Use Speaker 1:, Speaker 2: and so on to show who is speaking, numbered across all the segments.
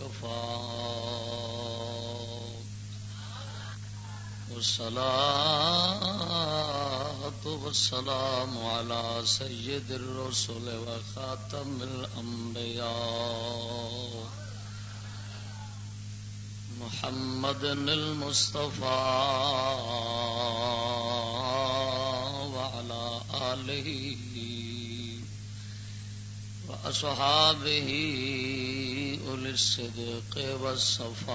Speaker 1: وكفى والصلاة والسلام على سيد الرسل وخاتم الأنبياء. محمد المصطفى وعلى آله وأصحابه للصدق والصفاء.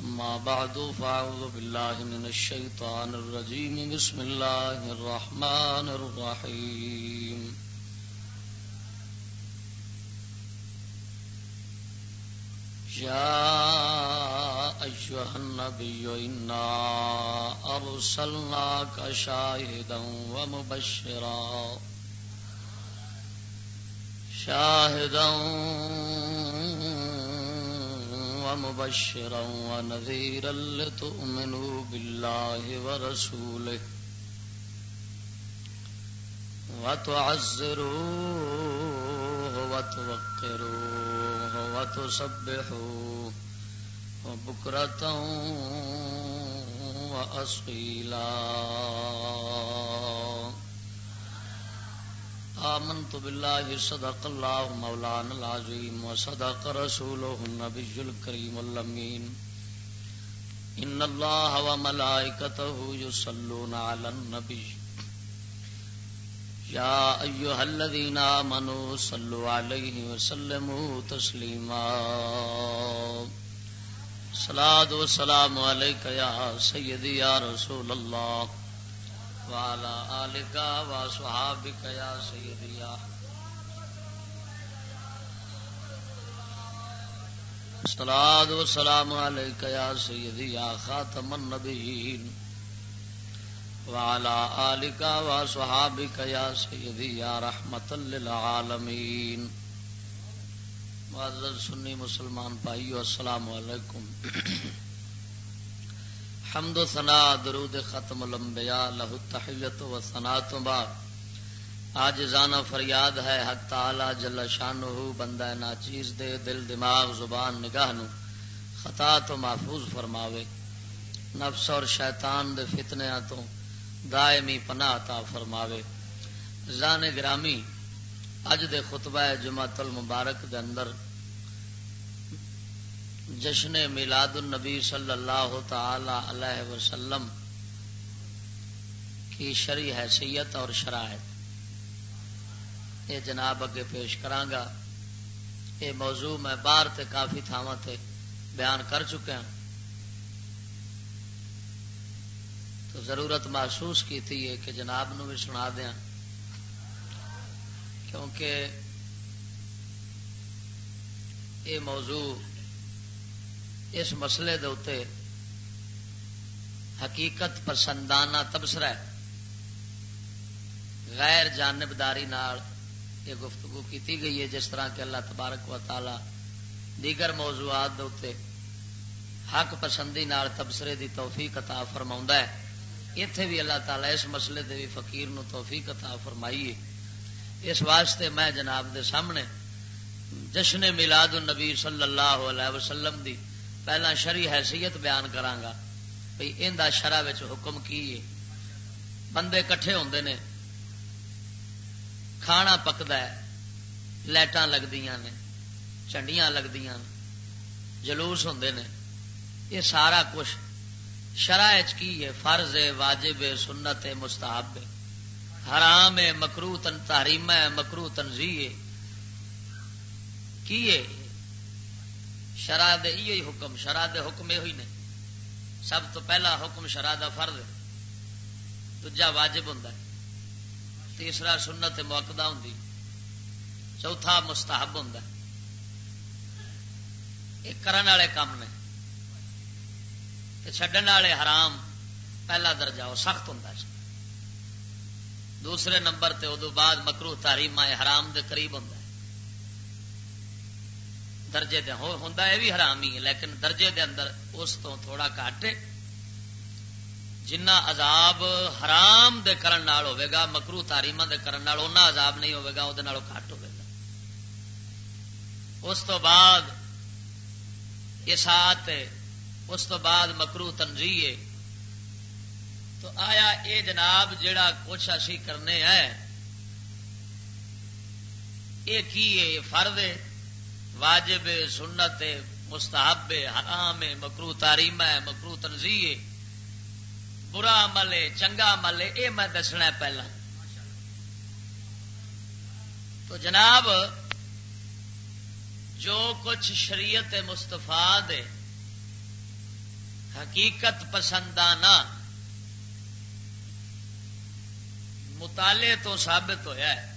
Speaker 1: أما بعد فأعوذ بالله من الشيطان الرجيم. بسم الله الرحمن الرحيم. يا أيها النبي، إنا أرسلناك شاهدا ومبشرا. شاهدا ومبشرا ونذيرا لتؤمنوا بالله ورسوله. وتعزروه وتوقروه. وتسبحوه بكرة وأصيلا. آمنت بالله صدق الله مولانا العظيم وصدق رسوله النبي الكريم اللمين إن الله وملائكته يصلون على النبي. يا أيها الذين آمنوا صلوا عليه وسلموا تسليما. صلاة والسلام عليك يا سيدي يا رسول الله وعلى آلك وصحابك يا سيدي يا صلاة والسلام عليك يا سيدي يا خاتم النبيين وعلى آلك وصحابك يا سيدي يا رحمة للعالمين. معزز سنی مسلمان بھائیو، السلام علیکم. حمد و ثنا درود ختم الانبیاء، لہو تحیت و ثنا تو بعد آج زانا فریاد ہے حق تعالی جل شانہ بندہ ناچیز دے، دل دماغ، زبان نگاہ نو خطا تو محفوظ فرماوے. نفس اور شیطان دے فتنیاں تو دائمی پناہ عطا فرماوے۔ زان گرامی، اج دے خطبہ جمعۃ المبارک دے اندر جشن میلاد النبی صلی اللہ تعالی علیہ وسلم کی شری حیثیت اور شرائط۔ یہ جناب، اگے پیش کرانگا۔ یہ موضوع میں باہر تے کافی تھاواں تے بیان کر چکا ہوں تو ضرورت محسوس کی تھی کہ جناب نو بھی سنا دیا کیونکہ یہ موضوع اس مسئلے دے اتے حقیقت پسندانہ تبصرہ ہے۔ غیر جانبداری نال یہ گفتگو کیتی گئی ہے، جس طرح کہ اللہ تبارک و تعالی دیگر موضوعات دے حق پسندی نال تبصرے دی توفیق عطا فرماؤں ہے۔ اتے بھی اللہ تعالی اس مسئلے دے بھی فقیر نو توفیق عطا فرمائیے۔ اس واسطے میں جناب دے سامنے جشن میلاد النبی صلی اللہ علیہ وسلم دی پہلا شری حیثیت بیان کرانگا بھئی ان دا شرع وچ حکم کی ہے۔ بندے کٹھے ہوندے نے، کھانا پکدا ہے، لائٹاں لگدیاں نے، چنڈیاں لگدیاں، جلوس ہوندے نے، یہ سارا کچھ شرع کی ہے، فرض ہے، واجب ہے، سنت ہے، مستحب ہے۔ حرام ہے مکرو تن تحریم ہے مکرو تنظی ہے۔ کی ہے؟ شرع دے یہ حکم شرع دے حکم یہ ہوئی نے۔ سب تو پہلا حکم شرع دا فرض ہے۔ دوجا واجب ہوں تیسرا سنت موقع ہوں چوتھا مستحب ہوں یہ کرنے والے کام نے۔ چڈن والے حرام، پہلا درجہ وہ سخت ہوں دوسرے نمبر تے ادو بعد مکرو تاریم حرام دے قریب ہوں درجے دے ہوں یہ بھی حرام ہی ہے، لیکن درجے دے اندر اس تو تھوڑا کٹ جنہ عذاب حرام دے کرن نال ہوئے گا مکرو تاریما دے کرن نال اونا عذاب نہیں ہوئے گا وہ گھٹ ہوئے گا۔ اس تو بعد اسات اس تو بعد مکرو تنظی تو آیا اے جناب جڑا کچھ اسی کرنے ہیں۔ یہ کی ہے؟ فرد واجب سنت مستحب حرام مکرو تاریم ہے، مکرو تنظی برا عمل ہے، چنگا عمل ہے یہ میں دسنا پہلا۔ تو جناب، جو کچھ شریعت مستفا دے حقیقت پسندانہ مطالعے تو ثابت ہوا ہے۔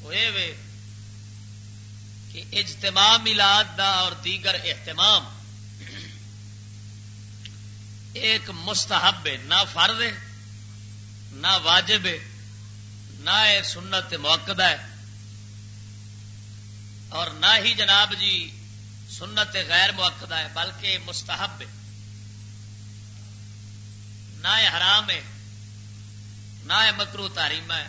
Speaker 1: وہ کہ اجتماع میلاد دا اور دیگر اہتمام ایک مستحب ہے، نہ فرد ہے، نہ واجب ہے، نہ سنت موقع ہے۔ اور نہ ہی جناب جی سنت غیر موقع ہے، بلکہ مستحب ہے۔ نہ حرام ہے، نہ مکرو تاریم ہے۔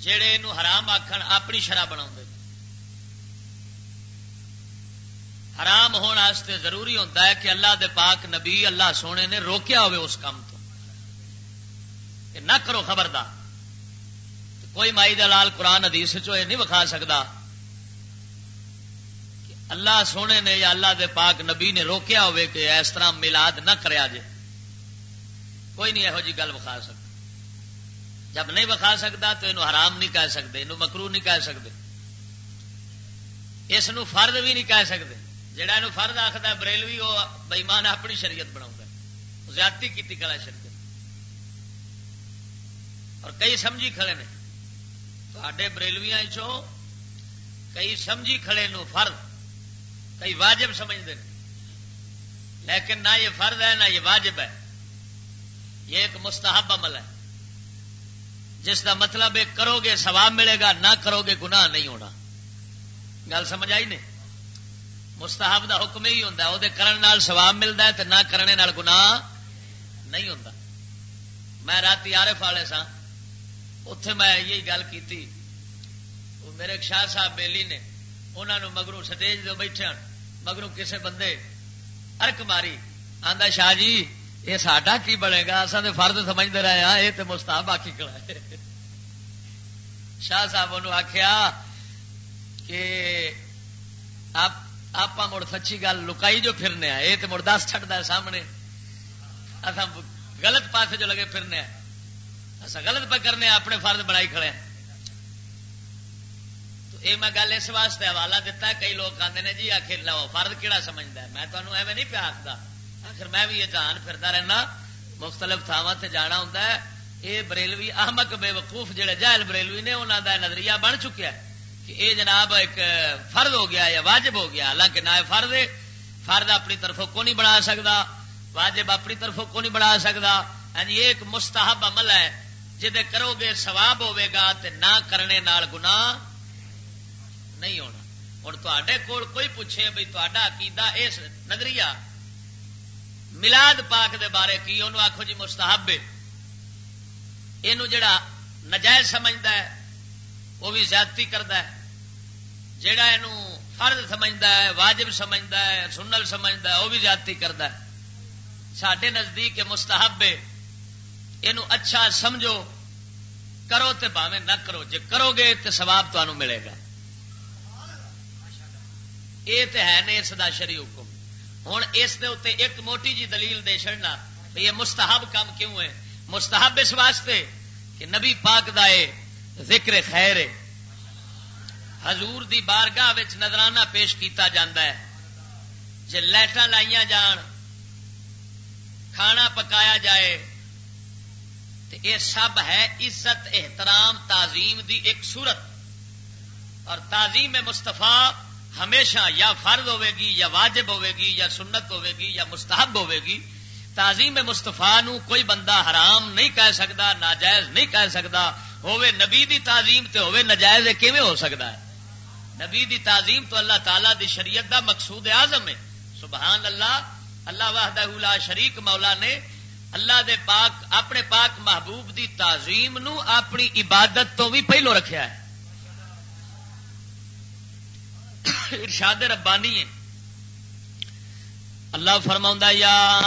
Speaker 1: جڑے یہ حرام آخر اپنی شرح بنا حرام ہونے ضروری ہوتا ہے کہ اللہ دے پاک نبی اللہ سونے نے روکیا ہوئے اس کام تو۔ کہ نہ کرو خبردار۔ کوئی مائی دلال قرآن ادیس نہیں وکھا سکتا اللہ سونے نے یا اللہ دے پاک نبی نے روکیا ہوئے کہ اس طرح ملاد نہ کریا جے کوئی نہیں یہو جی گل وکھا سکتا۔ جب نہیں وکھا سکتا تو یہ حرام نہیں کہہ سکتے یہ مکرو نہیں کہہ سکتے۔ اس فرد بھی نہیں کہہ سکتے۔ جہاں یہ فرد آخر بریلوی وہ بئیمان اپنی شریعت بنا زیادتی کی کلا شریعت۔ اور کئی سمجھی کھڑے نے۔ تے بریلویا چو کئی سمجھی کھڑے نو فرد کئی واجب سمجھتے ہیں۔ لیکن نہ یہ فرد ہے، نہ یہ واجب ہے۔ یہ ایک مستحب عمل ہے۔ جس کا مطلب ہے، کرو گے سواب ملے گا، نہ کرو گے، گناہ نہیں ہونا۔ گل سمجھ آئی نہیں؟ مستحب دا حکم ہی ہوتا وہ کرن سواب ملتا ہے تو نہ کرنے نال گناہ نہیں ہوتا میں رات آرف والے سا اتے میں یہی گل کی میرے شاہ صاحب بیلی نے انہوں نے مگرو سٹیج دو بیٹھے مگرو کسے بندے ارک ماری، آندا شاہ جی یہ ساڈا کی بنے گا اصا تو فرد سمجھتے رہے ہاں یہ تو مستحب آخی کڑا شاہ صاحب آخیا کہ آپ مڑ سچی گل لکائی جو پھرنے یہ تو مڑ دس چڑھتا ہے سامنے۔ اصا غلط پاس جو لگے پھرنے اصا غلط پہ کرنے اپنے فرد بنائی کھڑے یہ میں گل اس واسطے حوالہ دیتا ہے کئی لوگ آتے ہیں جی آخر لو فرد کہڑا سمجھتا ہے؟ میں تمہیں ایویں نہیں پیارتا آخر میں بھی یہ جان پھرتا رہنا مختلف تھاواں سے جانا ہوں یہ بریلوی احمد بے وقوف جہے جہل بریلوی نے انہوں کا نظریہ بن چکیا ہے کہ یہ جناب ایک فرد ہو گیا یا واجب ہو گیا۔ حالانکہ نہ فرد ہے فرد اپنی طرفوں کو نہیں بنا سکتا واجب اپنی طرفوں کو نہیں بنا سکتا ہاں جی، یہ ایک مستحب عمل ہے۔ جہد کرو گے سواب ہوے گا تے نہ کرنے نال گنا نہیں ہونا۔ ہوں تے کول کوئی پوچھے بھائی تا عقیدہ اس نظریہ ملاد پاک دے بارے کی؟ انہوں آخو جی مستحب یہ جڑا نجائز سمجھتا ہے وہ بھی زیادتی کرتا ہے۔ جڑا یہ فرد سمجھتا ہے، واجب سمجھتا ہے سنل سمجھتا ہے وہ بھی زیادتی کرتا ہے۔ سڈے نزدیک مستحب یہ اچھا سمجھو، کرو تے باوے نہ کرو۔ جے کرو گے تو سواب تمہیں ملے گا۔ یہ تو ہے نہیں اس کا شری حکم۔ ہوں اس اتنے ایک موٹی جی دلیل دے چڑنا یہ مستحب کام کیوں ہے؟ مستحب اس واسطے کہ نبی پاک دا ذکر خیر حضور دی بارگاہ نظرانہ پیش کیتا جاندہ ہے۔ جی لائٹاں لائیا جان، کھانا پکایا جائے تو یہ سب ہے عزت، احترام، تعظیم دی ایک صورت۔ اور تعظیم مستفا ہمیشہ یا فرض ہوے گی یا واجب ہوے گی یا سنت ہوے گی یا مستحب ہوے گی، تعظیم مستفا نو کوئی بندہ حرام نہیں کہہ سکتا، ناجائز نہیں کہہ سکتا۔ ہوے نبی دی تعظیم تے ہوے نجائز کیویں ہو سکتا ہے؟ نبی دی تعظیم تو اللہ تعالی دی شریعت دا مقصود اعظم ہے۔ سبحان اللہ اللہ وحدہ لا شریک مولا نے اللہ دے پاک، اپنے پاک محبوب دی تعظیم نو اپنی عبادت تو بھی پہلو رکھیا ہے۔ ارشاد ربانی ہے۔ اللہ فرما یا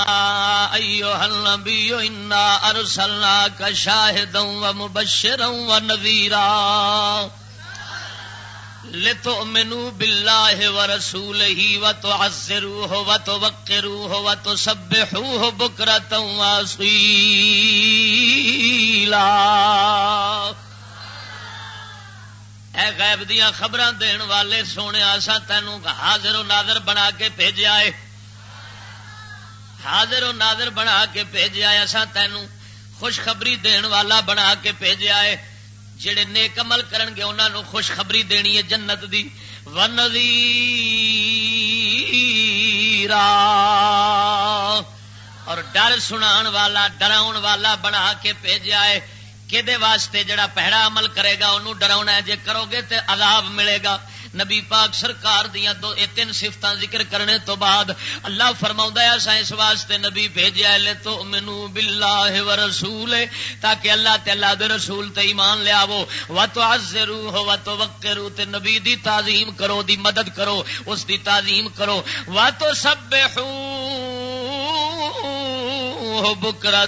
Speaker 1: ایو النبی انا ارسلناک شاہدا و مبشرا و نذیرا۔ لتؤمنوا بالله ورسوله وتعزروه وتوقروه وتسبحوه بكرة واصيلا اے غیب دیاں خبراں دین والے سونے اسا تینوں حاضر و ناظر بنا کے بھیجیا ہے حاضر و ناظر بنا کے بھیجیا ہے اسا تینوں خوشخبری دین والا بنا کے بھیجیا ہے جڑے نیک عمل کرن گے، انہاں نو خوشخبری دینی ہے جنت دی۔ ونذیرا۔ اور ڈر سنان والا ڈراؤن والا بنا کے بھیجا ہے کہ واسطے جڑا پہڑا عمل کرے گا انہوں ڈراؤنا ہے، جے کرو گے تے عذاب ملے گا۔ نبی پاک سرکار دیا دو، اے تین سفت ذکر کرنے تو بعد اللہ فرما ایسا اس واسطے نبی بھیجا لے تو مینو بلا و رسول تاکہ اللہ تے اللہ دے رسول تے ایمان لیا وہ و تو آزرو ہو و تو وقرو تے نبی دی تعظیم کرو، دی مدد کرو، اس دی تعظیم کرو۔ و تو سبحو سب بکرا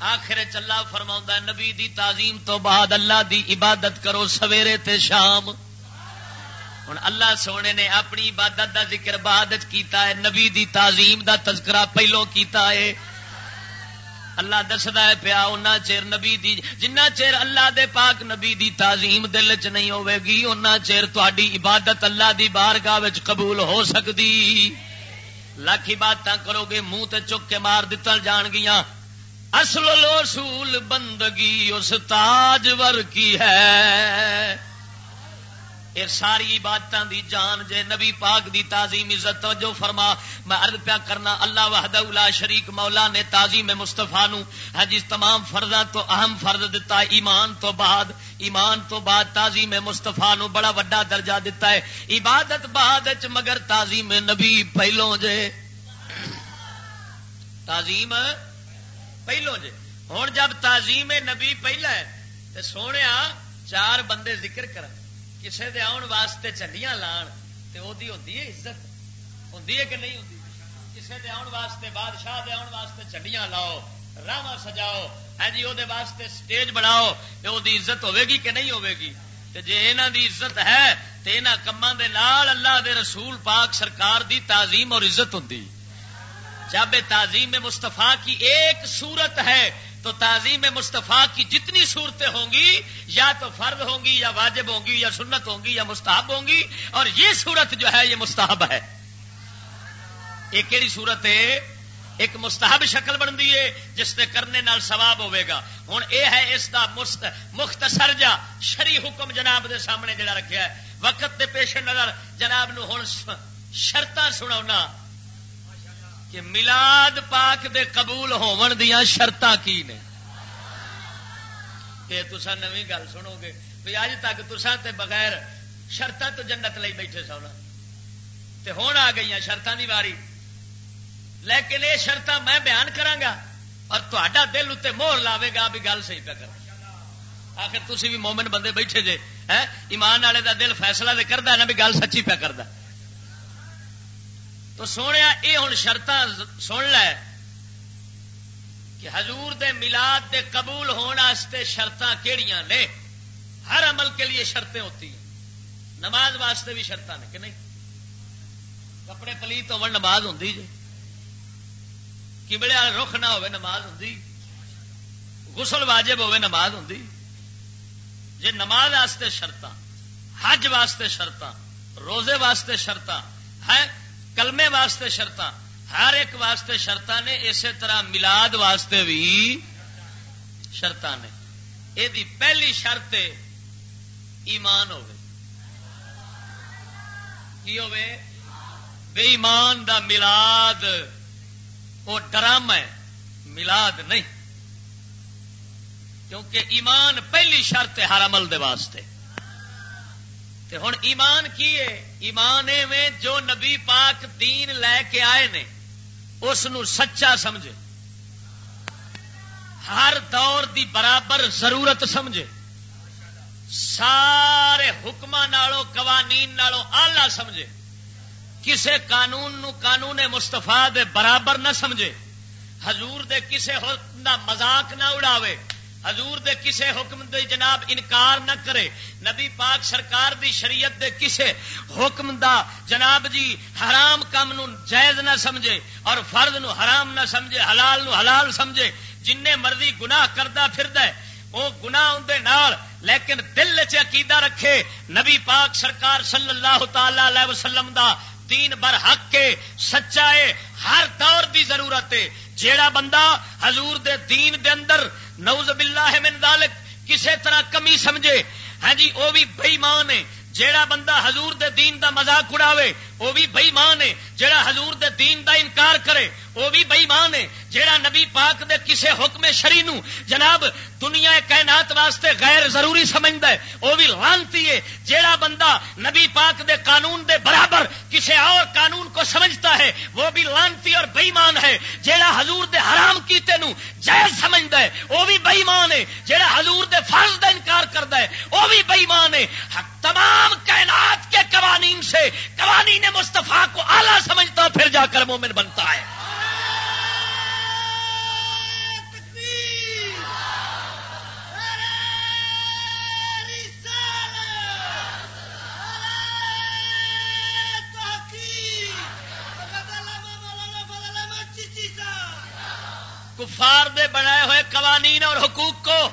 Speaker 1: آخر چلا فرما نبی دی تعظیم تو بعد اللہ دی عبادت کرو سویرے تے شام۔ ہوں اللہ سونے نے اپنی عبادت دا ذکر بعد کیتا ہے، نبی دی تعظیم دا تذکرہ پہلو کیتا ہے۔ اللہ دسدا ہے پیا اُنہ چیر نبی دی، جنہ چیر اللہ دے پاک نبی دی تعظیم دل چ نہیں ہوے گی اُنہ چیر تہاڈی عبادت اللہ دی بارگاہ وچ قبول ہو سکدی۔ لاکھ عبادتاں کرو گے، منہ تے چک کے مار دتل جان گیاں۔ اصل اصول بندگی اس تاجور کی ہے۔ یہ ساری عبادتوں دی جان جے نبی پاک دی تعظیم عزت، توجہ فرما، میں عرض پیا کرنا، اللہ وحدہ لا شریک مولا نے تعظیم مصطفیٰ نو ہاں جی، تمام فرضاں تو اہم فرض دتا ہے، ایمان تو بعد، ایمان تو بعد تعظیم مصطفیٰ نو بڑا وڈا درجہ دتا ہے۔ عبادت بعد چ مگر تعظیم نبی پہلو جے۔ تعظیم پہلو جے۔ ہوں جب تعظیم نبی پہلا ہے تو سونے چار بندے ذکر کریں کسی دے آن واسطے چنڈیاں لان، تے او دی ہوندی ہے عزت؟ ہوندی ہے کہ نہیں ہوندی؟ کسی دے آن واسطے بادشاہ دے آن واسطے چنڈیاں لاؤ راوا سجاؤ ہاں جی وہ واسطے سٹیج بناؤ، تے او دی عزت ہوے گی کہ نہیں ہوے گی؟ تے جے انہاں دی عزت ہے، تے انہاں کماں دے نال اللہ دے رسول پاک سرکار دی تعظیم اور عزت ہوندی۔ جب تعظیم مصطفیٰ کی ایک صورت ہے تو تعظیم مصطفیٰ کی جتنی صورتیں ہوں گی، یا تو فرد ہوں گی، یا واجب ہوں گی، یا سنت ہوں گی، یا مستحب ہوں گی، اور یہ صورت جو ہے، یہ مستحب ہے۔ ایک کہڑی صورت ہے؟ ایک مستحب شکل بنتی ہے، جس سے کرنے نال ثواب ہوے گا۔ ہوں یہ ہے اس کا مختصر جا شری حکم جناب دے سامنے جڑا رکھا ہے۔ وقت دے پیش نظر جناب نو ہوں شرط سنا کہ ملاد پاک دے قبول ہون دیا شرط کی نے؟ کہ تسا نوی گل سنو گے بھی اج تک تسا تے بغیر شرط تو جنت لئی بیٹھے سو تے ہون آ گئی شرط دی واری۔ لیکن یہ شرط میں بیان کرانگا اور تا دل اتنے مور لاوے گا بھی گل صحیح پہ کر۔ آخر تھی بھی مومن بندے بیٹھے جے ایمان والے دا دل فیصلہ دے کرتا نا بھی گل سچی پہ کرتا تو سونے یہ ہوں شرط سن لے کہ حضور دے ملاد دے قبول ہونے شرط کہڑی نے؟ ہر عمل کے لیے شرطیں ہوتی ہیں۔ نماز واسطے بھی شرط نے کہ نہیں؟ کپڑے پلیت ہو نماز ہوں جی کبڑے والے رخ نہ ہوئے نماز ہوں غسل واجب ہوئے نماز ہوں جی نماز واسطے شرط حج واسطے شرط روزے واسطے شرط ہے کلمے واسطے شرط ہر ایک واسطے شرط نے، اسی طرح ملاد واسطے بھی شرط نے۔ یہ پہلی شرط ایمان ہو بے ایمان دا ملاد وہ ڈرام ہے۔ ملاد نہیں۔ کیونکہ ایمان پہلی شرط ہے ہر عمل دے واسطے۔ ہوں ایمان کی ہے؟ ایمان میں جو نبی پاک دین لے کے آئے نے، اس سچا سمجھے۔ ہر دور دی برابر ضرورت سمجھے۔ سارے حکم قوانین نالوں آلہ سمجھے۔ کسے قانون نو قانون مستفا دے برابر نہ سمجھے۔ حضور دے کسے حکم دا مزاق نہ اڑاوے۔ حضور دے کسے حکم دے جناب انکار نہ کرے۔ نبی پاک سرکار دی شریعت دے کسے حکم دا جناب جی حرام کام نو جائز نہ سمجھے اور فرد نو حرام نہ سمجھے، حلال نو حلال سمجھے جن مرضی گناہ کردہ پھرد ہے وہ گناہ اندر نال، لیکن دل چ عقیدہ رکھے نبی پاک سرکار صلی اللہ تعالی علیہ وسلم دا دین بر حق کے سچا ہے ہر دور دی ضرورت ہے۔ جیڑا بندہ حضور دے دین دے اندر نوز باللہ من ذالک کسے طرح کمی سمجھے ہاں جی او بھی بےمان ہے۔ جیڑا بندہ حضور دے دین دا مذاق اڑاوے، او بھی بئیمان ہے۔ جیڑا حضور دے دین دا انکار کرے وہ بھی بئیمان ہے جیڑا نبی پاک دے کسے حکم شری نو جناب دنیا کائنات واسطے غیر ضروری سمجھتا ہے، وہ بھی لانتی ہے۔ جیڑا بندہ نبی پاک دے قانون دے برابر کسے اور قانون کو سمجھتا ہے، وہ بھی لانتی اور بئیمان ہے۔ جیڑا حضور دے حرام کیتے نو جائز سمجھتا ہے، وہ بھی بئیمان ہے۔ جیڑا حضور دے فرض دا انکار کرتا ہے، وہ بھی بئیمان ہے۔ تمام کائنات کے قوانین سے قوانین مستفا کو آلہ سمجھتا پھر جا کر مومن بنتا ہے۔ کفار دے بنائے ہوئے قوانین اور حقوق کو،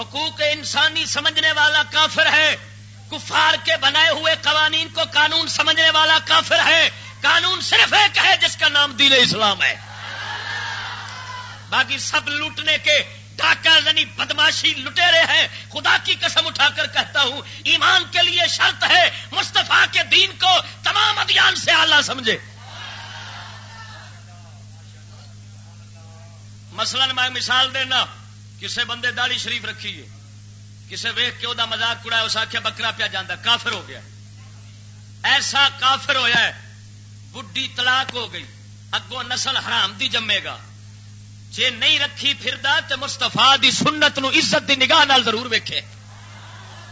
Speaker 1: حقوق انسانی سمجھنے والا کافر ہے۔ کفار کے بنائے ہوئے قوانین کو قانون سمجھنے والا کافر ہے۔ قانون صرف ایک ہے جس کا نام دین اسلام ہے۔ باقی سب لوٹنے کے ڈاکہ زنی بدماشی لٹے رہے ہیں۔ خدا کی قسم اٹھا کر کہتا ہوں، ایمان کے لیے شرط ہے مستفا کے دین کو تمام ابھیان سے آلہ سمجھے۔ مثلا میں مثال دینا، کسے بندے داڑی شریف رکھیے کسے ویخ کے وہ مزاق کڑا اس آخیا بکرا پیا جانا کافر ہو گیا۔ ایسا کافر ہویا ہے بڈی طلاق ہو گئی، اگوں نسل حرام دی جمے گا۔ جے نہیں رکھی پھر تو مستفا دی سنت نو عزت دی نگاہ نال ضرور ویکھے۔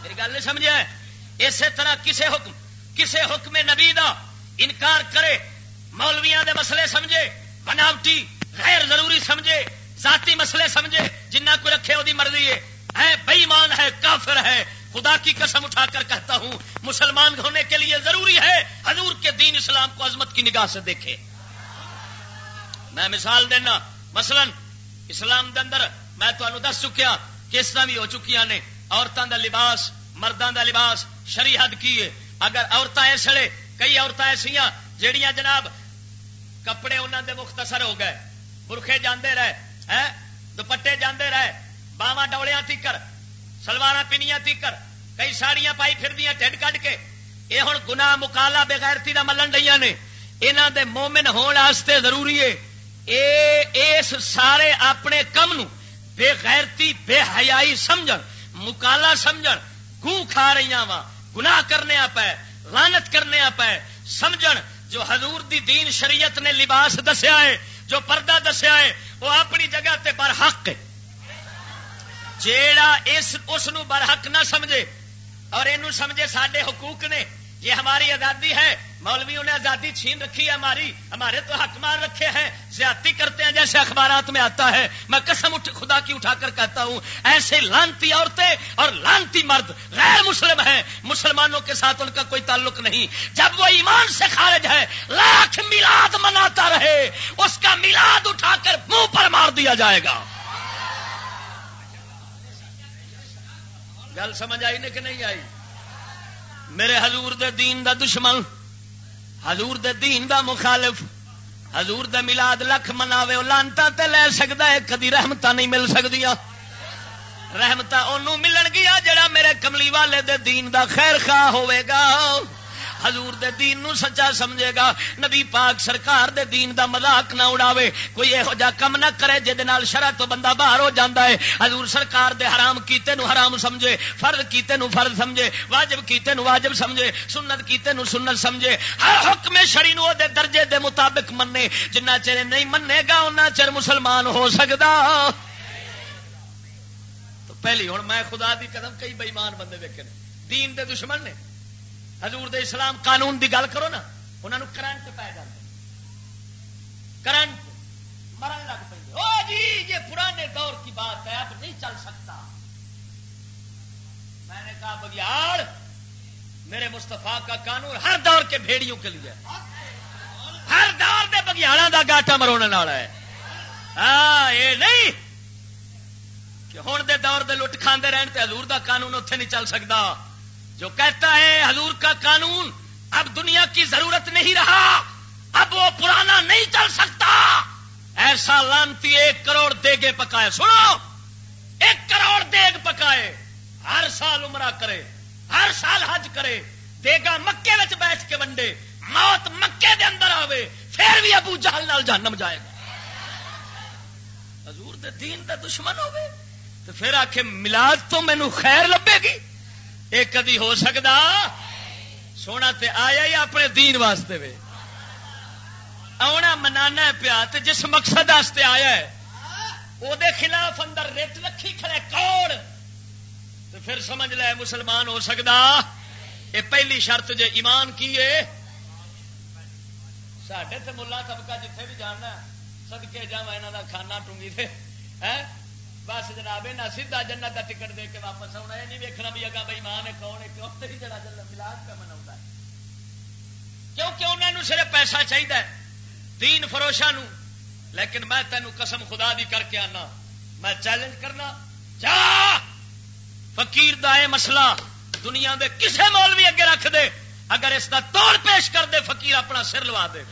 Speaker 1: میری گل نہیں سمجھا اسی طرح کسے حکم کسے حکم نبی دا انکار کرے، مولویاں دے مسئلے سمجھے، بناوٹی غیر ضروری سمجھے۔ ذاتی مسئلے سمجھے، جنہ کو رکھے وہ مرضی ہے۔ ہے بےمان ہے، کافر ہے۔ خدا کی قسم اٹھا کر کہتا ہوں، مسلمان ہونے کے لیے ضروری ہے حضور کے دین اسلام کو عظمت کی نگاہ سے دیکھے۔ میں مثال دینا، مثلا اسلام دے اندر میں تمہیں دس چکیا کس طرح بھی ہو چکی نے۔ عورتوں دا لباس مردوں دا لباس شریحد کی ہے۔ اگر عورتیں ایسے کئی عورتیں ایسا جہیا جناب کپڑے انہوں دے مختصر ہو گئے، برخے جاندے رہے۔ ہے? دوپٹے جاندے رہے۔ باوا ڈولیا تیکر سلوار پینیا تیکر، کئی ساڑیاں پائی پھر دیا ٹھڈ کٹ کے۔ یہ ہوں گنا مکالا بےغیرتی کا ملن رہی نے۔ یہاں دے مومن ہونے ضروری ہے۔ اس سارے اپنے کم نو بے غیرتی بے حیائی سمجھ مکالا سمجھ گو کھا رہی وا گنا کرنے پہ لانت کرنے پہ سمجھ جو حضور دی دین شریعت نے لباس دسیا ہے، جو پردہ دسیا ہے، وہ اپنی جگہ تے برحق ہے۔ جیڑا اس اس نو برحق نہ سمجھے اور یہ سمجھے سڈے حقوق نے۔ یہ ہماری آزادی ہے۔ مولویوں نے آزادی چھین رکھی ہے ہماری۔ ہمارے تو حق مار رکھے ہیں۔ زیادتی کرتے ہیں جیسے اخبارات میں آتا ہے۔ میں قسم خدا کی اٹھا کر کہتا ہوں، ایسے لانتی عورتیں اور لانتی مرد غیر مسلم ہیں۔ مسلمانوں کے ساتھ ان کا کوئی تعلق نہیں۔ جب وہ ایمان سے خارج ہے، لاکھ میلاد مناتا رہے۔ اس کا میلاد اٹھا کر منہ پر مار دیا جائے گا۔ گل سمجھ آئی نے کہ نہیں آئی؟ میرے حضور دے دین دا دشمن، حضور دے دین دا مخالف، حضور دے ملاد لکھ مناوے لانتا تے لے سکتا ہے، کدی رحمتہ نہیں مل سکتی رحمت انہوں ملن گیا جڑا میرے کملی والے دے دین دا خیر خواہ ہوئے گا۔ حضور دے دین نو سچا سمجھے گا۔ نبی پاک سرکار دے دین دا مذاق نہ اڑاوے۔ کوئی یہو جا کم نہ کرے جے نال شرع تو بندہ باہر ہو جاندا ہے۔ حضور سرکار دے حرام کیتے نو حرام سمجھے۔ فرض کیتے نو فرض سمجھے۔ واجب کیتے نو واجب سمجھے۔ سنت کیتے نو سنت سمجھے۔ ہر حکم شری نو دے درجے دے مطابق مننے۔ جنہ چر نہیں مننے گا، انہاں چر مسلمان ہو سکدا۔ تو پہلی ہن میں خدا دی قدم کئی بے ایمان بندے ویکھے دین دے دشمن نے۔ حضور دے اسلام قانون دی گل کرو نا انہوں کرنٹ پی جاتے کرنٹ مرن لگ پہ او جی یہ پرانے دور کی بات ہے، اب نہیں چل سکتا۔ میں نے کہا، بگیاڑ، میرے مستفا کا قانون ہر دور کے بھیڑیوں کے لیے ہر دور کے بگیاڑا کا گاٹا مرونے والا ہے۔ ہاں یہ نہیں کہ ہوں دے دور دے لٹ کھانے رہن تے حضور دا قانون اتنے نہیں چل سکتا۔ جو کہتا ہے حضور کا قانون، اب دنیا کی ضرورت نہیں رہا، اب وہ پرانا نہیں چل سکتا۔ ایسا لانتی ایک کروڑ دیگے پکائے، سنو۔ ایک کروڑ دیگ پکائے، ہر سال عمرہ کرے، ہر سال حج کرے۔ دیگا مکے بیٹھ کے ونڈے، موت مکے دے اندر آوے، پھر بھی ابو جہل نال جہنم جائے گا۔ حضور دے دین دا دشمن ہوے تو پھر آ کے ملاد تو مینو خیر لبے گی۔ ایک کدی ہو سکتا سونا تے آیا ہی اپنے دین واسطے وے۔ آنا منانا پیا جس مقصد آستے آیا ہے وہ خلاف اندر ریت رکھی کھڑے کوڑ تو پھر سمجھ لے مسلمان ہو سکتا یہ پہلی شرط جے ایمان کی ہے؟ سڈے تو ملا طبقہ جتھے بھی جانا سدکے جا یہاں کا کھانا ٹونگی تھے بس جناب نہ سیدا جنت کا ٹکٹ دے کے واپس آنا یہ نہیں ویکنا بھی اگا بھائی ماں نے کون ہے؟ کیوں؟ جڑا ملاد کا منا کیونکہ انہوں نے صرف پیسہ چاہیے دین فروشا نو لیکن میں تینوں قسم خدا دی کر کے آنا۔ میں چیلنج کرنا، جا! فقیر دا اے مسئلہ دنیا دے کسے مولوی اگے رکھ دے، اگر اس کا توڑ پیش کر دے، فقیر اپنا سر لوا دے۔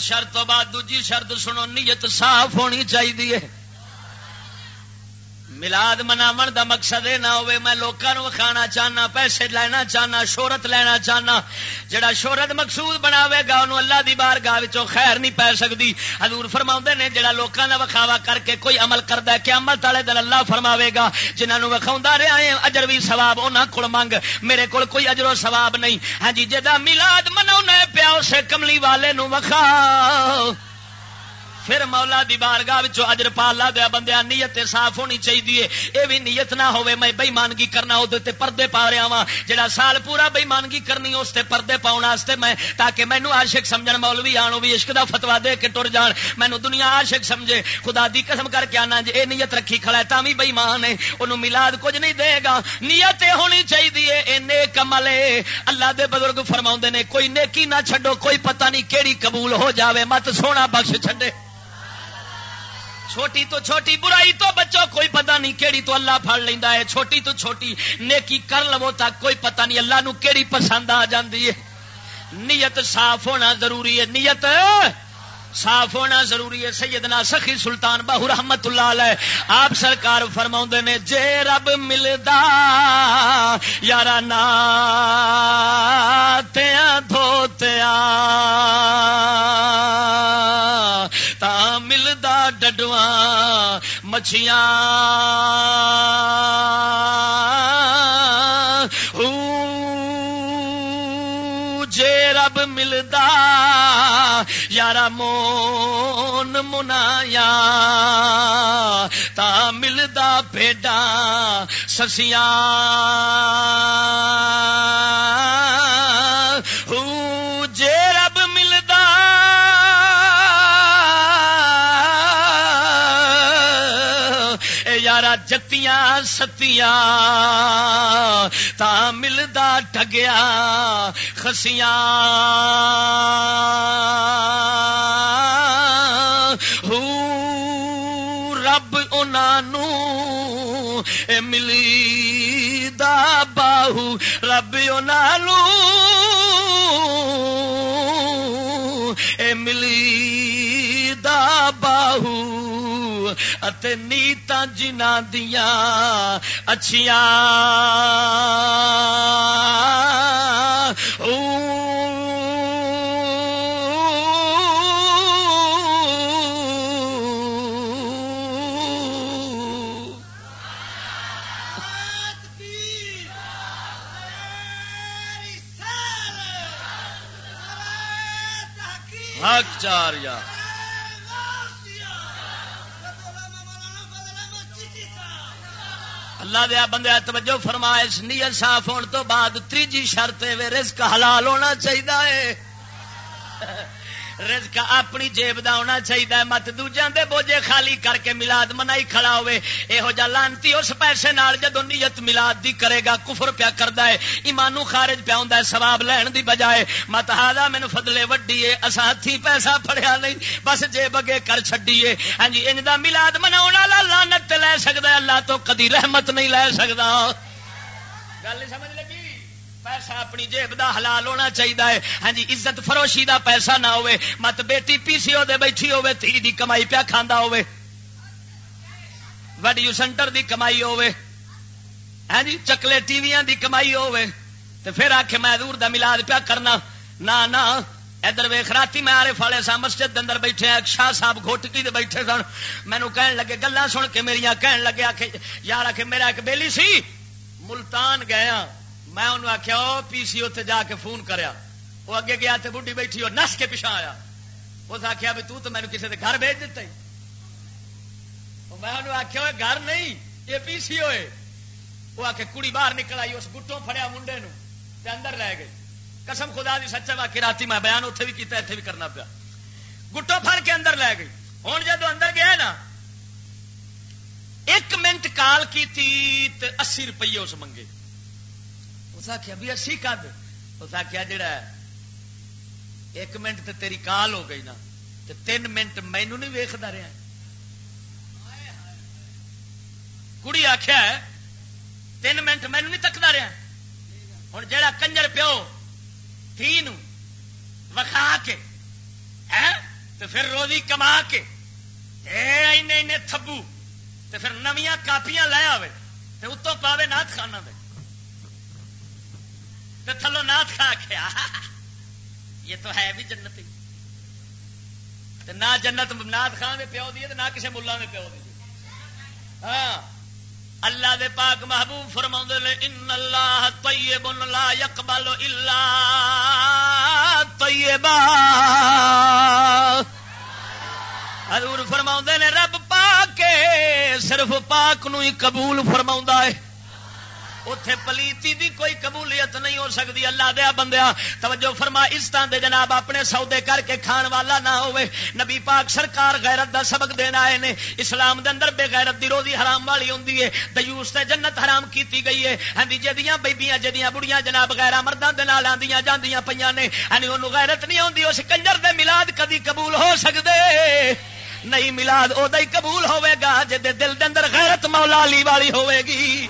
Speaker 1: شرط تو بعد دوجی شرط سنو نیت صاف ہونی چاہیے۔ ملاد مناو دا مقصد یہ نہ ہوئے، میں لوگوں کھانا چاہنا، پیسے لینا چاہنا، شہرت لینا چاہنا۔ جڑا شہرت مقصود بناوے گا، انہوں اللہ دی بار گاہ خیر نہیں پی سکتی حضور فرما نے، جڑا لوگوں کا وکھاوا کر کے کوئی عمل کرتا ہے کہ عمل والے دن اللہ فرماوے گا۔ جنہوں وکھاؤں رہا ہے، اجر بھی سواب انہوں کو منگ۔ میرے کو کوئی اجر و سواب نہیں۔ ہاں جی جا ملاد منا پیا، اسے کملی والے نو وکھا پھر مولا دی بارگاہ وچوں اجر پا لا دیا بندیا نیت صاف ہونی چاہیے اے بھی نیت نہ ہوے میں بےمانگی کرنا او تے پردے پا رہا وا جڑا سال پورا بےمانگی کرنی اس تے پردے پاؤن واسطے میں، تاکہ مینوں عاشق سمجھن، مولوی آنو بھی عشق دا فتوا دے کے ٹر جان۔ مینوں دنیا عاشق سمجھے۔ خدا دی قسم کر کے آنا جے اے نیت رکھی کھڑا ہے، تاں وی بے ایمان ہے۔ اونوں میلاد کچھ نہیں دے گا۔ نیت ہونی چاہیے اے نیک عمل ہے اللہ دے بزرگ فرماوندے نے، کوئی نیکی نہ چھڈو، کوئی پتہ نہیں کیڑی قبول ہو جاوے۔ مت سونا بخش چھڈے۔ چھوٹی تو چھوٹی، برائی تو بچو کوئی پتہ نہیں کیڑی تو اللہ پڑ لینا ہے۔ چھوٹی تو چھوٹی، نیکی کر لو تک کوئی پتہ نہیں اللہ نو کیڑی پسند آ جاندی ہے۔ نیت صاف ہونا ضروری ہے، نیت صاف ہونا ضروری ہے۔ سیدنا سخی سلطان بہو رحمت اللہ علیہ آپ سرکار فرما نے، جے رب ملدا یار نا تیا دھوتیا ڈڈواں مچھیاں۔ جے رب ملدا یار مون منایا۔ تا ملدا پیڈا سسیاں۔ جتیاں ستیاں تا ملدا ٹگیا خسیاں رب اے ملی دا باہو رب اے نیتا جنا دیا اچھیاں۔ چار یا اللہ دیا بندے توجہ فرمائے، نیت صاف ہونے تو بعد تیجی شرط رزق حلال ہونا چاہیے رزق اپنی جیب دا ہونا چاہیے مت دوجے دے بوجھے خالی کر کے ملاد منائی کھڑا ہوئے۔ یہو جا لانتی اس پیسے نال جدو نیت ملاد دی کرے گا، کفر پیا کردا ہے۔ ایمانو خارج پیا ہوندا ہے، ثواب لین دی بجائے۔ مت ہادا مینوں فضلے وڈی ہے اسا ہتھی پیسہ پھڑیا نہیں۔ بس جیب اگے کر چھڈیے ہاں جی ان دا ملاد مناون والا لعنت لے سکدا ہے۔ اللہ تو کدی رحمت نہیں لے سکدا۔ گل سمجھ لگی؟ پیسہ اپنی جیب دا حلال ہونا چاہیے ہاں جی عزت فروشی دا پیسہ نہ ہوئے، مت بیٹی پی سی او دے بیٹھی ہوے تھی دی کمائی پیا کھاندا ہوے ویڈیو سینٹر دی کمائی ہوے ہاں جی چکلے ٹی ویاں دی کمائی ہوے تے پھر آکھے میں دور دا میلاد پیا کرنا۔ نہ نہ، ادھر ویخ راتی میں آرے فالے سا مسجد اندر بیٹھے ہیں شاہ صاحب گھوٹکی دے بیٹھے سن۔ مینو کہن لگے گلا سن کے میری کہن لگے آخ یار آخ میرا ایک بیلی سی، ملتان گیا۔ میں انہوں آخیا پی سی اتنے جا کے فون کریا۔ وہ اگے گیا تو بڑھی بیٹھی اور نس کے پیچھا آیا۔ اس آخیا بھی تو مینو کسی کے گھر بھیج دیتا میں انہوں آخیا گھر نہیں، یہ پی سی ہوئے۔ وہ آ کے کڑی باہر نکل آئی، اس گٹوں فڑیا منڈے نو تے اندر لے گئی۔ قسم خدا دی سچا واقعی رات میں بیان اتنے بھی کیتا اتنے بھی کرنا پیا۔ گٹوں پھڑ کے اندر لے گئی۔ ہوں جدو اندر گیا نا، ایک منٹ کال کی اسی روپیے اس منگے۔ اس آخیا بھی اسی کد؟ اس آخیا جڑا ایک منٹ تے تیری کال ہو گئی نا، تے تین منٹ مینو نہیں ویکتا رہا کڑی آخیا تین منٹ مینو نہیں تکتا رہا ہوں جا کنجر پیو، تھی وکھا کے تو پھر روزی کما کے، اے تھبو تو پھر نمیا کاپیاں لے آئے تو اتوں پاوے نات خانہ دے۔ تو تھلو نات کھا کیا یہ تو ہے بھی جنت ہی نہ جنت نات خان میں پیو دی نہ کسی ملا میں پیو دی۔ ہاں۔ اللہ دے پاک محبوب فرما نے، ان اللہ طیب لا یقبل الا طیبا. حضور فرما نے، رب پاک صرف پاک نو ہی قبول فرما ہے۔ اتے پلیتی دی کوئی قبولیت نہیں ہو سکتی اللہ دیا بندیا، توجہ فرما، اس طرح دے جناب اپنے سودے کر کے کھان والا نہ ہوئے۔ نبی پاک سرکار غیرت دا سبق دینا آئے نے، اسلام دے اندر بے غیرت دی روزی حرام والی ہوندی ہے۔ دیوس تے جنت حرام کیتی گئی ہے۔ ہاں جی جدیاں بیبیاں جدیاں بڑیاں جناب غیرہ مرداں دے نال آندیاں جاندیاں پیاں نے ہن ہاں جی، اونوں غیرت نہیں ہوندی، اس کنجر دے میلاد کدی قبول ہو سکدے؟ نہیں ملاد او ہی قبول ہوے گا، جے دل دے اندر غیرت مولا علی والی ہوے گی۔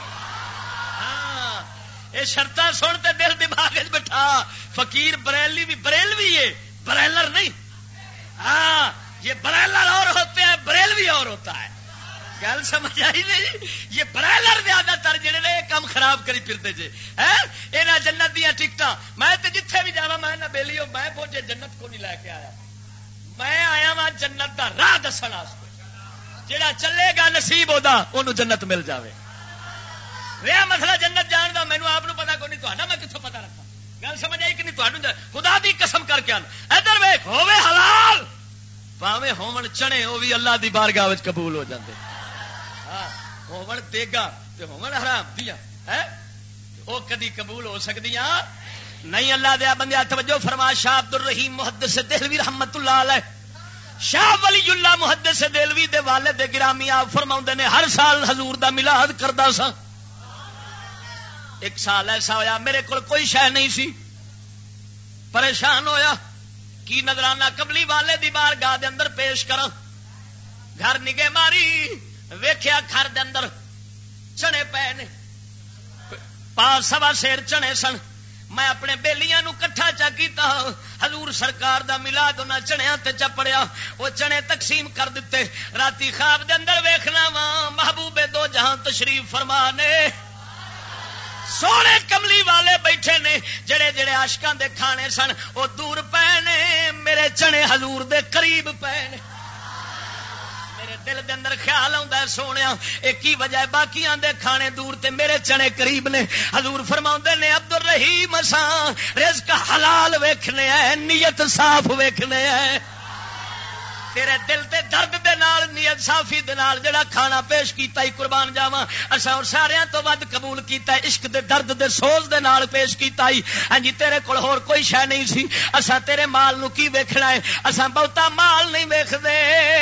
Speaker 1: یہ شرط سن دل دماغ بٹھا۔ فقیر بریلی بھی بریل بھی ہے بریلر نہیں۔ ہاں یہ بریلر اور ہوتے ہیں بریل بھی اور ہوتا ہے۔ گل سمجھ آئی نہیں یہ برائلر زیادہ تر جڑے نے کام خراب کری پھرتے جی یہاں جنت دیا ٹکٹ میں تو جتھے بھی جا میں نہ بہلی ہو، میں بوجھے جنت کو نہیں لے کے آیا۔ میں آیا وا جنت کا راہ دس جا چلے گا نصیب ہوتا انہوں جنت مل جائے رہا مسئلہ جنت جان کا مینو آپ پتا کو نہیں تا میں کتوں پتا رکھا گل سمجھ آئی کہ نہیں؟ خدا دی قسم کر کے آنا ادھر ویخ ہوے حلال۔ پاوے ہومن چنے وہ بھی اللہ دی بارگاہ قبول ہو جاتے ہاں ہومن دیگا ہومن حرام۔ دیا وہ کدی قبول ہو سکتی نہیں، اللہ دیا بندے، توجہ فرما، شاہ عبد الرحیم محدث دہلوی رحمت اللہ علیہ۔ شاہ ولی اللہ محدث دہلوی دے والد گرامی آپ فرما نے، ہر سال حضور دا ملاد کرتا سا ایک سال ایسا ہویا، میرے کو کوئی شہ نہیں سی۔ پریشان ہویا، کی نظرانہ کبلی والے دی بار گاہ دے اندر پیش کر گھر نگے ماری ویخیا گھر دے اندر چنے پے نے۔ پا سوا شیر چنے سن۔ میں اپنے بےلیاں کٹھا چا کیتا، حضور سرکار دا ملاد انہاں چنیا تے چپڑیا وہ چنے تقسیم کر دیتے راتی خواب دے اندر ویکھنا وا محبوب دو جہاں تشریف فرما نے۔ سونے کملی والے بیٹھے نے، جڑے جڑے آشکان دے کھانے سن، وہ دور پے میرے چنے حضور دے قریب پے میرے دل دے اندر خیال آتا ہے سونے ایک ہی وجہ باقی دے کھانے دور تے میرے چنے قریب نے۔ حضور فرما نے عبد الرحیم مسان رزق حلال ویکھنے ہے نیت صاف ویکھنے ہے تیرے دل تے درد دے نال، نیت صافی دے نال جڑا کھانا پیش کیتا ہی قربان جاواں اسا اور سارے تو ود قبول کیتا ہے، عشق دے درد دے سوز دے نال پیش کیتا ہی۔ ہاں جی تیرے کول ہور کوئی شے نہیں سی۔ اسا تیرے مال نو کی ویکھنا ہے؟ اسا بہتا مال نہیں ویکھدے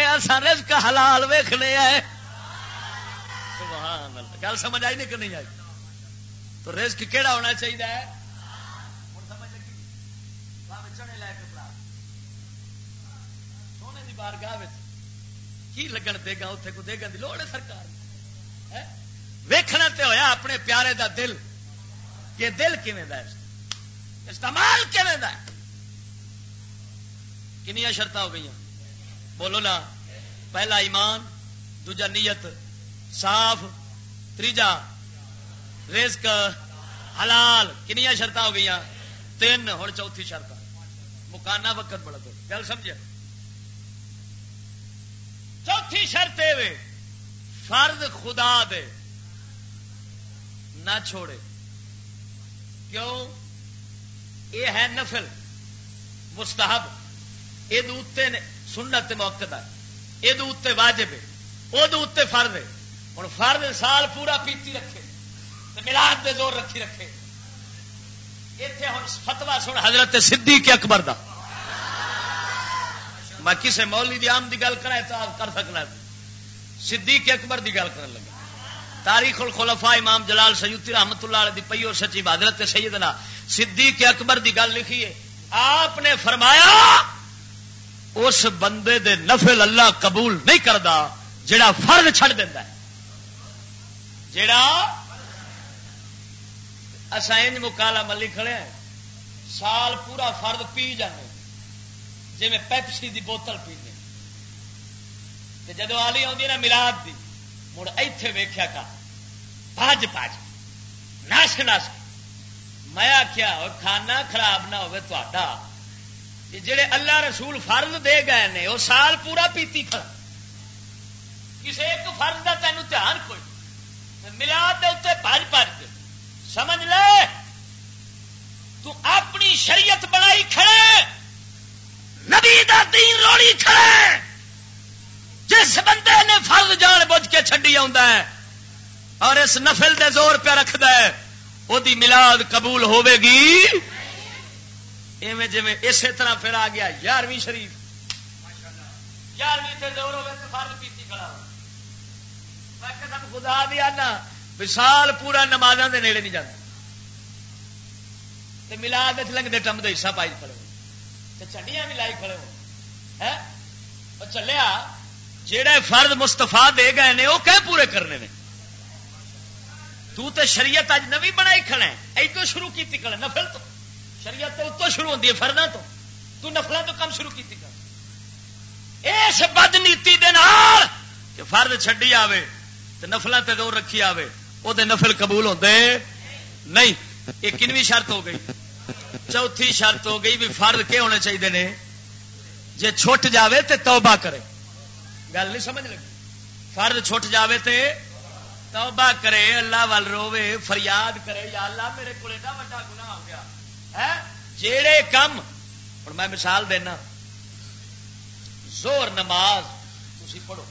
Speaker 1: اسا رزق حلال ویکھنے ہے۔ سبحان اللہ، گل سمجھ آئی نہیں کہ نہیں آئی؟ تو رزق کیڑا ہونا چاہیے بارگاہ کی لگن دے گا؟ اتنے کو دے گا لوڑ ہے سرکار۔ ویکھنا تے ہویا اپنے پیارے دا دل۔ کہ دل کیویں دا استعمال کیویں دا کنیا شرط ہو گئی بولو نا، پہلا ایمان، دوجا نیت، صاف تیجا رزق، حلال کنیا شرط ہو گئی تین ہوں چوتھی شرط مکانا وقت بڑا تو گل سمجھے؟ چوتھی شرط فرد خدا دے، نہ چھوڑے۔ کیوں؟ یہ ہے نفل، مستحب۔ یہ سنت موقع ہے۔ یہ واجب ہے۔ وہ فرد ہے ہوں فرد سال پورا پیتی رکھے ملاد دے زور رکھی رکھے۔ اتنے ہوں فتوا سن حضرت صدیق اکبر دا۔ میں کسی مولی دی آم دی گل کرا کر سکنا صدیق اکبر دی گل کر لگا۔ تاریخ الخلفاء امام جلال سیوتی رحمت اللہ علیہ دی پیو سچی بادرت سیدنا صدیق اکبر دی گل لکھی ہے۔ آپ نے فرمایا، اس بندے دے نفل اللہ قبول نہیں کرتا جڑا فرد چھڑ دینا ہے۔ جڑا؟ اسائن مکالا ملی کھڑے ہیں سال پورا فرد پی جانے جی میں پیپسی دی بوتل پینے جدو آلی آدھی نا ملاد دی، مڑ ایتھے ویخیا کا پاج پاج نس نس میں آخیا کھانا خراب نہ ہوئے تا جڑے اللہ رسول فرض دے گئے نے وہ سال پورا پیتی کھڑا۔ کسی ایک فرض کا تینوں دھیان کوئی۔ ملاد دے اتنے پاج پاج دے۔ سمجھ لے؟ تو اپنی شریعت بنائی کھڑے۔ نبی دا دین روڑی کھڑے جس بندے نے فرض جان بوجھ کے چڈی ہے اور اس نفل دے زور پہ رکھد ہے وہ ملاد قبول ہوے گی۔ ایویں جی اسی طرح پھر آ گیا یارویں شریف۔ یارویں زور ہوے تو فرض پیتی کھڑا خدا بھی آنا۔ وشال پورا نمازوں کے نیڑے نہیں جاتا ملاد لنگتے ٹمتے حصہ پائی کھڑے چنڈیاں بھی لائی کھڑے ہو۔ چلیا جہے فرد مستفا دے گئے نے وہ کہ پورے کرنے نے۔ تو تے شریعت اج نوی بنائی کھڑا ہے ادو شروع کی کھڑا نفل تو۔ شریعت تو اتو شروع ہوتی ہے، فرداں تو۔ تو نفلوں تو کم شروع کی کر اس بد نیتی دے نال کہ فرد چڈی آوے تو نفلوں تے دور رکھی آوے وہ نفل قبول ہوتے نہیں۔ یہ کنویں شرط ہو گئی۔ چوتھی شرط ہو گئی بھی فرد کے ہونے چاہیے نے۔ جی چھٹ جاوے تے توبہ کرے۔ گل نہیں سمجھ لگی؟ فرد چھٹ جاوے تے توبہ کرے، اللہ وال روے فریاد کرے، یا اللہ میرے کو ایڈا وا گنا ہو گیا۔ ہے؟ جیڑے کم اور میں مثال دینا۔ زور نماز تھی پڑھو۔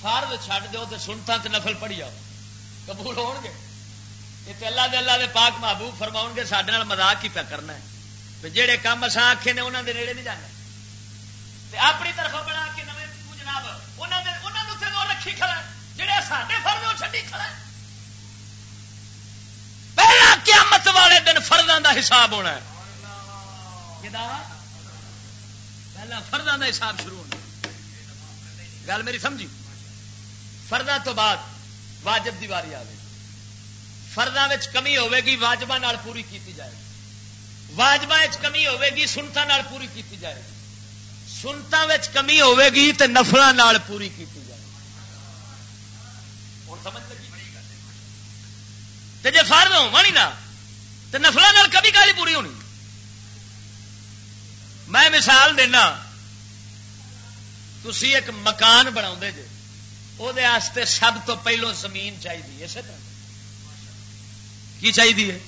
Speaker 1: فرد چھڈ دو تو سنتا تو نفل پڑھی جاؤ قبول ہو گے؟ اللہ دے اللہ دے پاک محبوب فرماؤ گے سڈے مزاق ہی پیا کرنا ہے۔ جہے کام اصا آخے نے انہوں نے نیڑے نہیں جانا۔ اپنی طرف بنا کے جناب رکھی کھڑا جہے سارے فرد وہ چڈی کھڑا پہلا قیامت والے دن فرداں دا حساب ہونا ہے۔ پہلا فرداں دا حساب شروع ہونا گل میری سمجھی؟ فردا تو بعد واجب دی واری آئے فردا کمی ہوے گی واجبہ پوری کیتی جائے گی۔ واجبہ کمی ہوے گی سنتا پوری کیتی جائے گی۔ سنتا کمی ہوے گی تو نفل پوری کیتی جائے گی۔ سمجھ لگی؟ جی فرد ہو نا تو نفلوں کبھی کالی پوری ہونی۔ میں مثال دینا تھی ایک مکان بنا جی وہ سب تو پہلو زمین چاہیے اسی طرح۔ کی چاہیے؟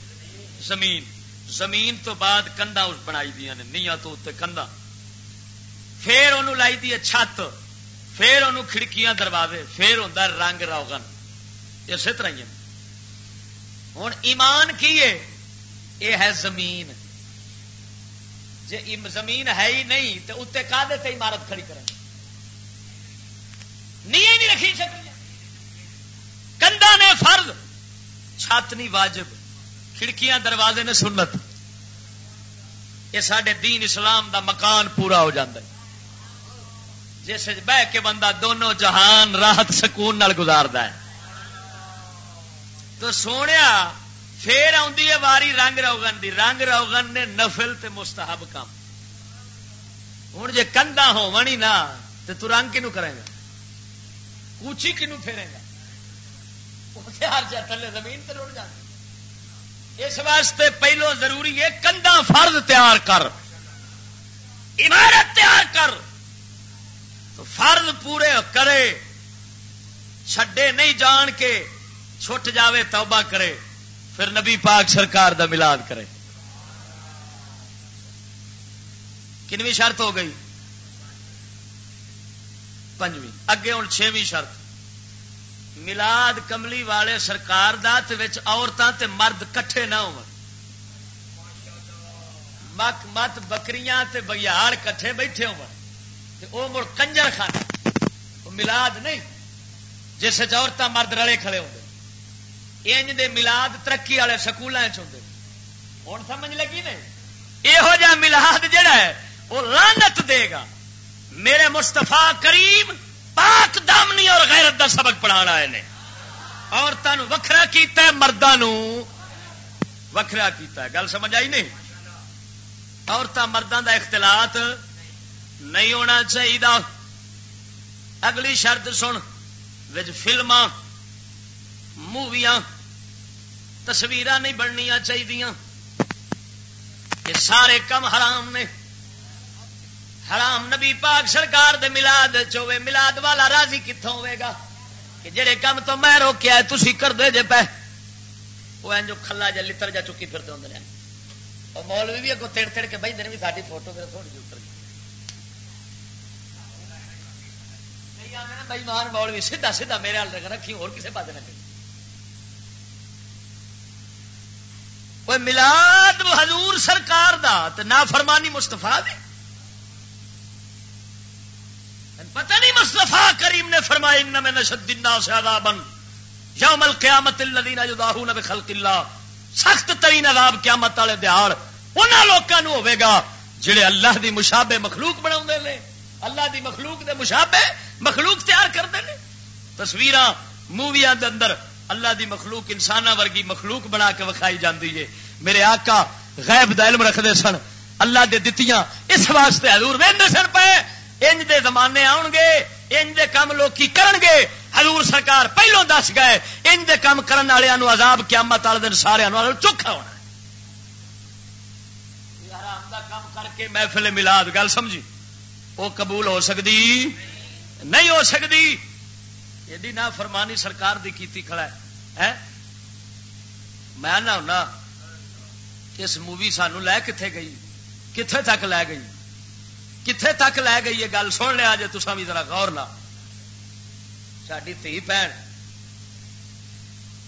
Speaker 1: زمین. زمین تو بعد کندا بنائی دیا نے، نیا تو اتنے کندا پھر انہوں لائی دی چھت، پھر انہوں کھڑکیاں دروازے، پھر ہوتا رنگ روگن اسی طرح ہی ہوں ایمان کی ہے؟ یہ ہے زمین۔ جی زمین ہے ہی نہیں تو اتنے کا عمارت کھڑی کریں۔ نہیں رکھی سکتی کندا نے فرض چھت نہیں واجب۔ کھڑکیاں دروازے نے سنت۔ یہ سارے دین اسلام دا مکان پورا ہو جاتا ہے۔ جس بہ کے بندہ دونوں جہان، راحت، سکون نال گزارتا ہے۔ تو سونے پھر ہے واری رنگ روگن دی۔ رنگ روگن نے نفل تے مستحب کام ہوں جی کندا ہونی نا تو رنگ کنو کرے گا؟ کوچی کنو پھیرے گا؟ ہر تھلے زمین تے رڑ جاتی اس واسطے پہلو ضروری ہے کندا فرد تیار کر۔ عمارت تیار کر۔ تو فرد پورے کرے۔ چھڈے نہیں جان کے چھٹ جاوے توبہ کرے۔ پھر نبی پاک سرکار دا ملاد کرے۔ کنویں شرط ہو گئی۔ پنجویں۔ اگے ہوں چھویں شرط۔ ملاد کملی والے سرکار دا عورتوں تے مرد کٹھے نہ ہو مت بکریاں تے بگیاڑ کٹھے بیٹھے ہو مڑ کنجر خانہ ملاد نہیں، جس عورتیں مرد رلے کھڑے ہوتے انج دے ملاد ترقی والے سکول ہوں۔ سمجھ لگی نہیں یہو جہ ملاد جڑا ہے وہ لانت دے گا۔ میرے مستفا کریم پاک دامنی اور غیرت دا سبق پڑھا آئے نے۔ عورتوں وکھرا کیتا ہے مردوں وکھرا کیتا ہے۔ گل سمجھ آئی نہیں؟ عورتوں مردوں دا اختلاط نہیں ہونا چاہیے اگلی شرط سن فلما موویاں تصویر نہیں بننیا چاہیے یہ سارے کم حرام نے۔ حرام نبی پاک سرکار دے ملاد چوے ملاد والا راضی کتوں ہوئے گا؟ کہ جڑے کم تو میں روکیا ہے تھی کر دے جے پہ۔ وہ جو کھلا جا، لتر جا چکی پھرتے ہوں اور مولوی بھی اگوں تڑ تڑ کے بھائی دن بھی ساری فوٹو پھر تھوڑی جی اتر گئی بھائی مان مولوی، سیدھا سیدھا میرے ہال رکھی اور کسی پاس نہ کری کوئی ملاد حضور سرکار دا تو نہ فرمانی مستفا دے پتہ نہیں مستفا کریم نے فرمایا ان میں نشد سے عذابن یوم القیامت الذین یداہون بخلق اللہ. سخت ترین عذاب قیامت والے دیہڑ انہاں لوکاں نو ہوے گا جڑے اللہ دی مشابہ مخلوق بناوندے نے۔ اللہ دی مخلوق دے مشابہ مخلوق تیار کرتے ہیں تصویراں موویاں دے اندر اللہ دی مخلوق انسان ورگی مخلوق بنا کے وکھائی جاتی ہے۔ میرے آقا غیب دا علم رکھتے سن۔ اللہ دے دتیاں اس واسطے حضور وہدے سن پے۔ انج دے زمانے آن گے انج دے کام لوکی کرن گے حضور سرکار پہلو دس گئے، انج دے کام کرن والوں عذاب قیامت والے دن سارے چوکھا ہونا کام کر کے محفل ملاد، گل سمجھی؟ وہ قبول ہو سکتی نہیں ہو سکتی ایڈی نہ فرمانی سرکار دی کیتی کھڑا ہے میں نہ ہونا، اس مووی سانو لے کتنے گئی؟ کتنے تک لے گئی؟ کتنے تک لے گئی یہ گل؟ سن لیا جی تصا بھی ذرا غور نہ ساری تھی بھن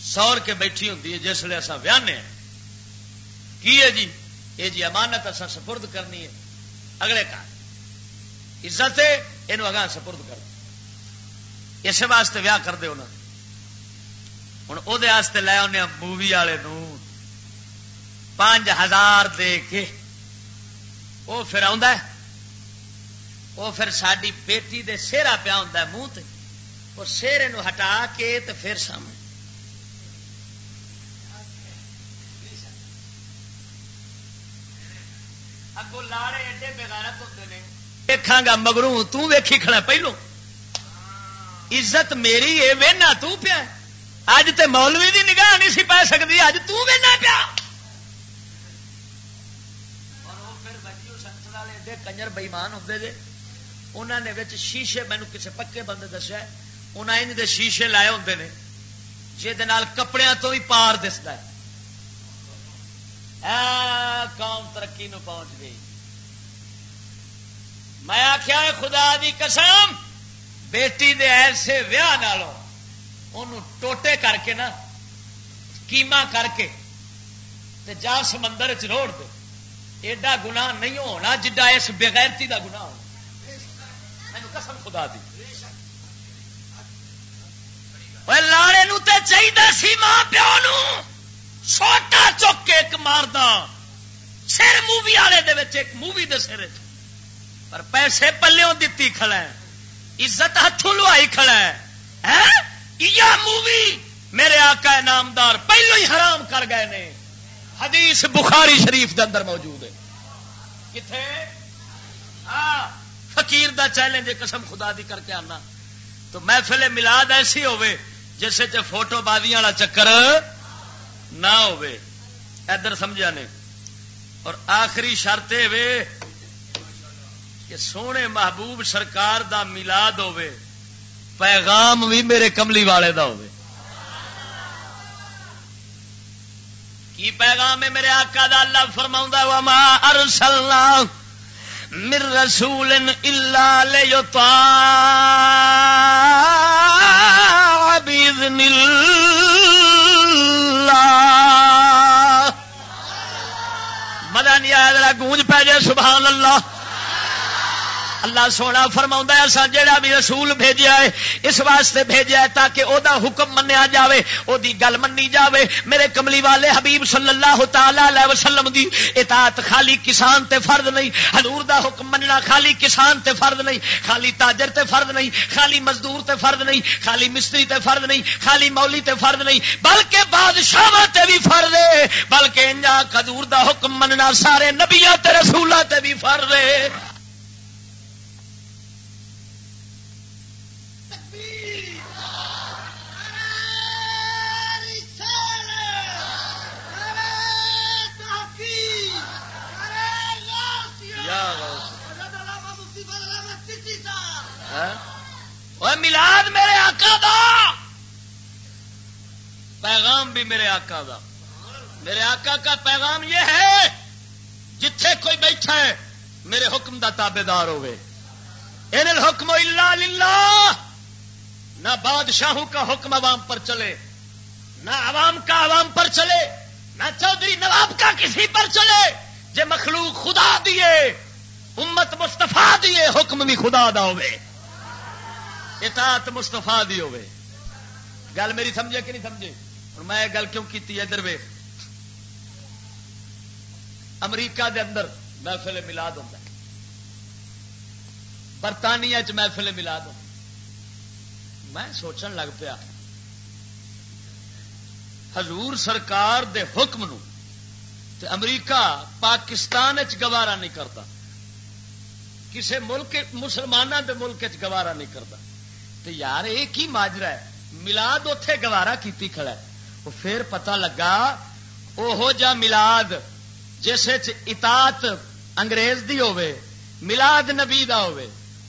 Speaker 1: سور کے بیٹھی ہوں جس لیے اصا ویانے کی ہے جی؟ یہ جی امانت اصا سپرد کرنی ہے۔ اگلے کا عزت ہے یہ اگاں سپرد کر۔ اس واسطے ویاہ کر دے انہوں ہوں وہ لے آنے ہاں مووی والے پانچ ہزار دے کے۔ وہ پھر وہ پھر ساری بیٹی دے سیرا پیا ہوں منہ وہ سیرے ہٹا کے تو پھر سامنے۔ اگو لاڑے ایڈے بےغیرت ہوتے ہیں دیکھا گا مگروں تیکھی کھڑا پہلو۔ عزت میری ہے وہنا تیا اج تے مولوی دی نگاہ نہیں سی پی سکتی اج تنا پیا۔ کنجر بئیمان ہوتے جی انہوں نے شیشے مینو کسی پکے بندے دسیا انہیں انج دے شیشے لائے ہوتے ہیں جہد کپڑے تو بھی پار دستا ہے۔ قوم ترقی نو پہنچ گئی۔ میں آخیا خدا دی قسم، بیٹی دے ایسے ویاہ ٹوٹے کر کے نا، کیما کر کے، تے جا سمندر چوڑ دے۔ ایڈا گنا نہیں ہونا جڈا اس بغیرتی دا گنا ہونا قسم خدا دی۔ لاڑے نو تے چاہیے سی ماں پیو نو۔ چھوٹا چک کے ایک ماردا۔ سر مووی والے ایک مووی دے سر پر پیسے پلوں دتی کھڑا ہے۔ عزت ہاتھوں لوائی کھڑا ہے۔ یا مووی میرے آقا نامدار پہلو ہی حرام کر گئے نے۔ حدیث بخاری شریف دے اندر موجود ہے۔ کتنے ہاں۔ فقیر دا چیلنج قسم خدا دی کر کے آنا۔ تو محفل ملاد ایسی ہوے جیسے چ فوٹو بازی والا چکر نہ ہوے ادھر سمجھا نے۔ اور آخری شرط کہ سونے محبوب سرکار دا ملاد ہوے پیغام بھی میرے کملی والے دا ہوے کی پیغام ہے میرے آقا دا؟ اللہ فرماؤں وما ارسلنا مر رسول الا لیطاع باذن اللہ۔ مدن یاد گونج پہ جائے سبحان اللہ۔ اللہ سونا فرما ایسا جہا بھی رسول بھیجا ہے، اس واسطے بھیجا ہے تاکہ او دا حکم منیا جاوے او دی گل منی جاوے۔ میرے کملی والے حبیب صلی اللہ تعالی وسلم دی اطاعت خالی کسان تے فرد نہیں، حضور دا حکم مننا خالی کسان تے فرد نہیں، خالی تاجر تے فرد نہیں، خالی مزدور تے فرد نہیں، خالی مستری تے فرد نہیں، خالی مولی تے فرد نہیں، بلکہ بادشاہ تے بھی فرد ہے۔ بلکہ انجا حضور دا حکم مننا سارے نبیات تے رسولہ تے بھی فرد ہے۔ ملاد میرے آقا دا۔ پیغام بھی میرے آقا دا۔ میرے آقا کا پیغام یہ ہے، جتھے کوئی بیٹھا ہے، میرے حکم دا تابے دار ہوئے۔ ان الحکم الا للہ نہ بادشاہوں کا حکم عوام پر چلے، نہ عوام کا عوام پر چلے، نہ چودھری نواب کا کسی پر چلے۔ جے مخلوق خدا دیے امت مستفا دیے حکم بھی خدا دا ہوئے۔ اطاعت مستفا دی ہوئے۔ گل میری سمجھے کہ نہیں سمجھے؟ اور میں گل کیوں کی ادھر وے امریکہ دے اندر محفل ملاد ہوتا ہے۔ برطانیہ چ محفل ملاد ہوتا میں سوچن لگ پیا، حضور سرکار دے حکم نو تے امریکہ پاکستان گوارا نہیں کرتا کسی ملک مسلمانوں دے ملک گوارا نہیں کرتا تو یار یہ کی ماجرا ہے۔ ملاد اتے گوارا کیتی کھڑا ہے۔ وہ پھر پتا لگا وہ جا ملاد جس اطاعت انگریز دی ہوے ملاد نبی دا ہوے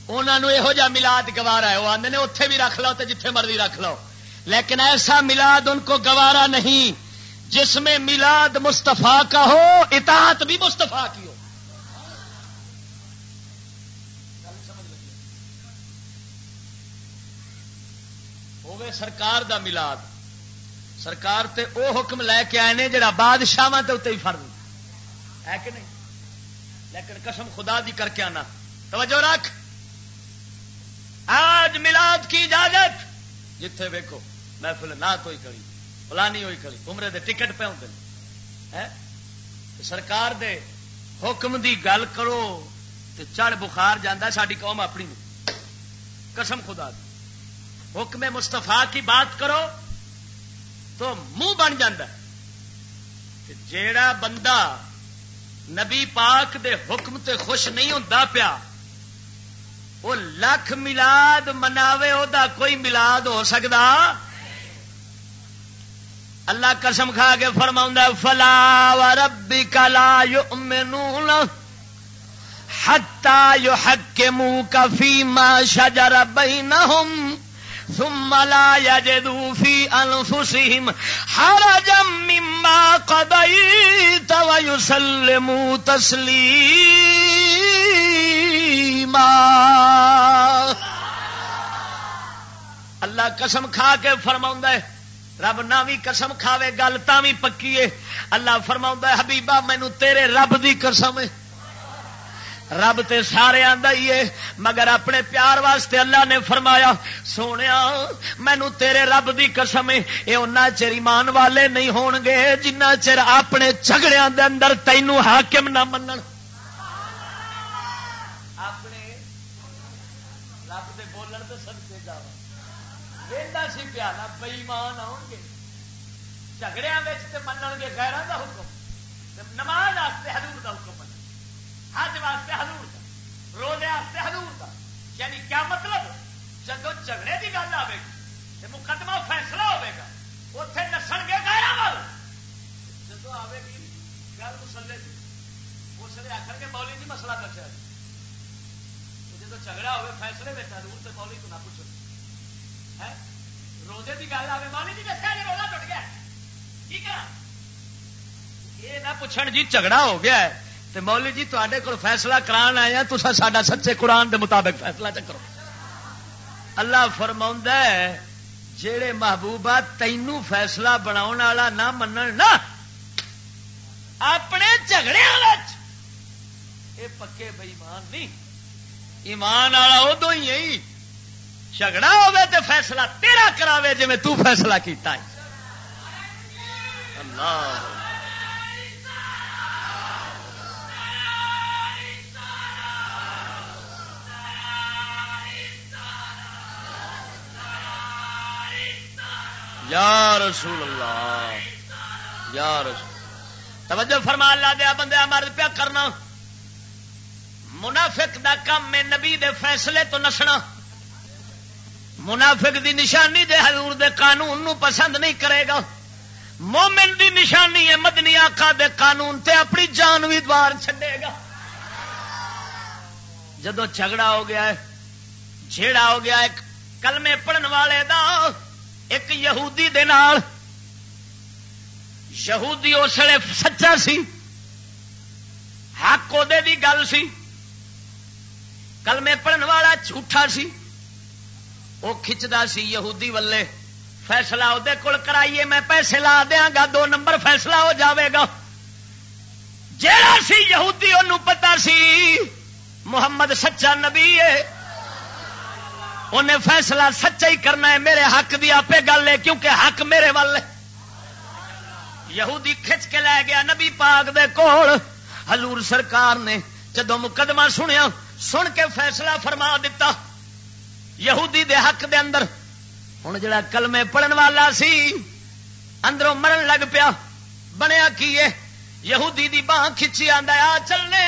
Speaker 1: انہوں یہو جا ملاد گوارا ہے۔ وہ آدھے اتے بھی رکھ لو تو جتھے مرضی رکھ لو لیکن ایسا ملاد ان کو گوارا نہیں جس میں ملاد مستفا کا ہو، اطاعت بھی مستفا کی ہو۔ ہوے سرکار دا ملاد۔ سرکار تے او حکم لے کے آئے نے جڑا بادشاہ ہی فرد ہے کہ نہیں؟ لیکن قسم خدا دی کر کے آنا۔ توجہ رکھ۔ آج ملاد کی اجازت۔ جتھے ویکو محفل نہ کوئی کری، فلانی ہوئی کری، عمرے دے ٹکٹ پہ ہوتے سرکار دے حکم دی گل کرو چڑھ بخار جانا ساری قوم اپنی قسم خدا دی۔ حکم مستفا کی بات کرو تو منہ بن جیڑا بندہ نبی پاک دے حکم تے خوش نہیں ہوتا پیا، وہ لکھ ملاد مناوے دا کوئی ملاد ہو سکتا اللہ قسم کھا کے فرما فلا و ربی کلا یو مینو ہتا یو حق کے منہ کفی ماں شجر بینہم ثم لا يجدوا في أنفسهم حرجا مما قضيت ويسلموا تسليما. اللہ قسم کھا کے فرما ہے، رب نہ بھی قسم کھاوے، گل تا بھی پکی ہے۔ اللہ فرما ہے، حبیبہ مینو تیرے رب دی قسم ہے۔ رب تے سارے ہی ہے مگر اپنے پیار واسطے اللہ نے فرمایا سونے مینو تیرے رب دی قسم یہ ان چر ایمان والے نہیں ہون گے جنہ چر اپنے جھگڑیا دے اندر تینوں حاکم نہ من رب دے بولن تو سب سے جا سی پیالا بئیمان آؤ گے۔ جھگڑیا من گے غیران دا حکم۔ نماز حضور دا حکم حج واسطے حضور کا روزے واسطے حضور کا یعنی کیا مطلب؟ جب جھگڑے کی گل آئے گی تو مقدمہ فیصلہ ہوے گا اتے نسن گے گائرا وال۔ جب آئے گی گل مسلے کی اس لیے آخر کے مولی جی مسئلہ دسیا جب جھگڑا ہوئے فیصلے میں حضور سے مولی کو نہ پوچھو۔ ہے؟ روزے کی گل آئے مولی جی دسیا جی روزہ ٹوٹ گیا۔ ٹھیک ہے یہ نہ پوچھ جی جھگڑا ہو گیا ہے۔ تے مولی جی تے کو فیصلہ کران آیا تو سا سچے قرآن دے مطابق فیصلہ چکرو اللہ فرما جہے محبوبہ تینوں فیصلہ بنا نہ من نہ، اپنے جھگڑے یہ پکے بئیمان نہیں۔ ایمان والا ادو ہی ہے۔ جھگڑا ہوے تے فیصلہ تیرا کراوے جی میں تو فیصلہ کیتا ہے۔ اللہ۔ یا رسول اللہ، یا رسول توجہ فرما، اللہ دیا بندے مرد پیا کرنا۔ منافق دا کام میں نبی دے فیصلے تو نسنا۔ منافق دی نشانی دے حضور دے قانون نو پسند نہیں کرے گا۔ مومن دی نشانی ہے، مدنی آقا دے قانون تے اپنی جان بھی دوار چھڈے گا۔ جدو جھگڑا ہو گیا ہے، جھیڑا ہو گیا ایک کلمے پڑھن والے دا ایک یہودی دے نال، یہودی اس لیے سچا سی، حق ادے دی گل سی، کلمے پڑھن والا جھوٹا سی وہ کھچتا سی یہودی والے فیصلہ وہ کول کرائیے میں پیسے لا دیا گا، دو نمبر فیصلہ ہو جاوے گا۔ جہاں سی یہودی انہوں پتا سی، محمد سچا نبی ہے انہیں فیصلہ سچا ہی کرنا ہے، میرے حق دی آپ گل ہے، کیونکہ حق میرے وال یہودی کھچ کے لے گیا نبی پاک دے کول۔ حضور سرکار نے جدو مقدمہ سنیا، سن کے فیصلہ فرما دیتا یہودی دے حق دے اندر۔ ہوں جڑا کلمے پڑھن والا سی، اندروں مرن لگ پیا۔ بنیا کی یہودی دی باہ کھچی آ چلنے۔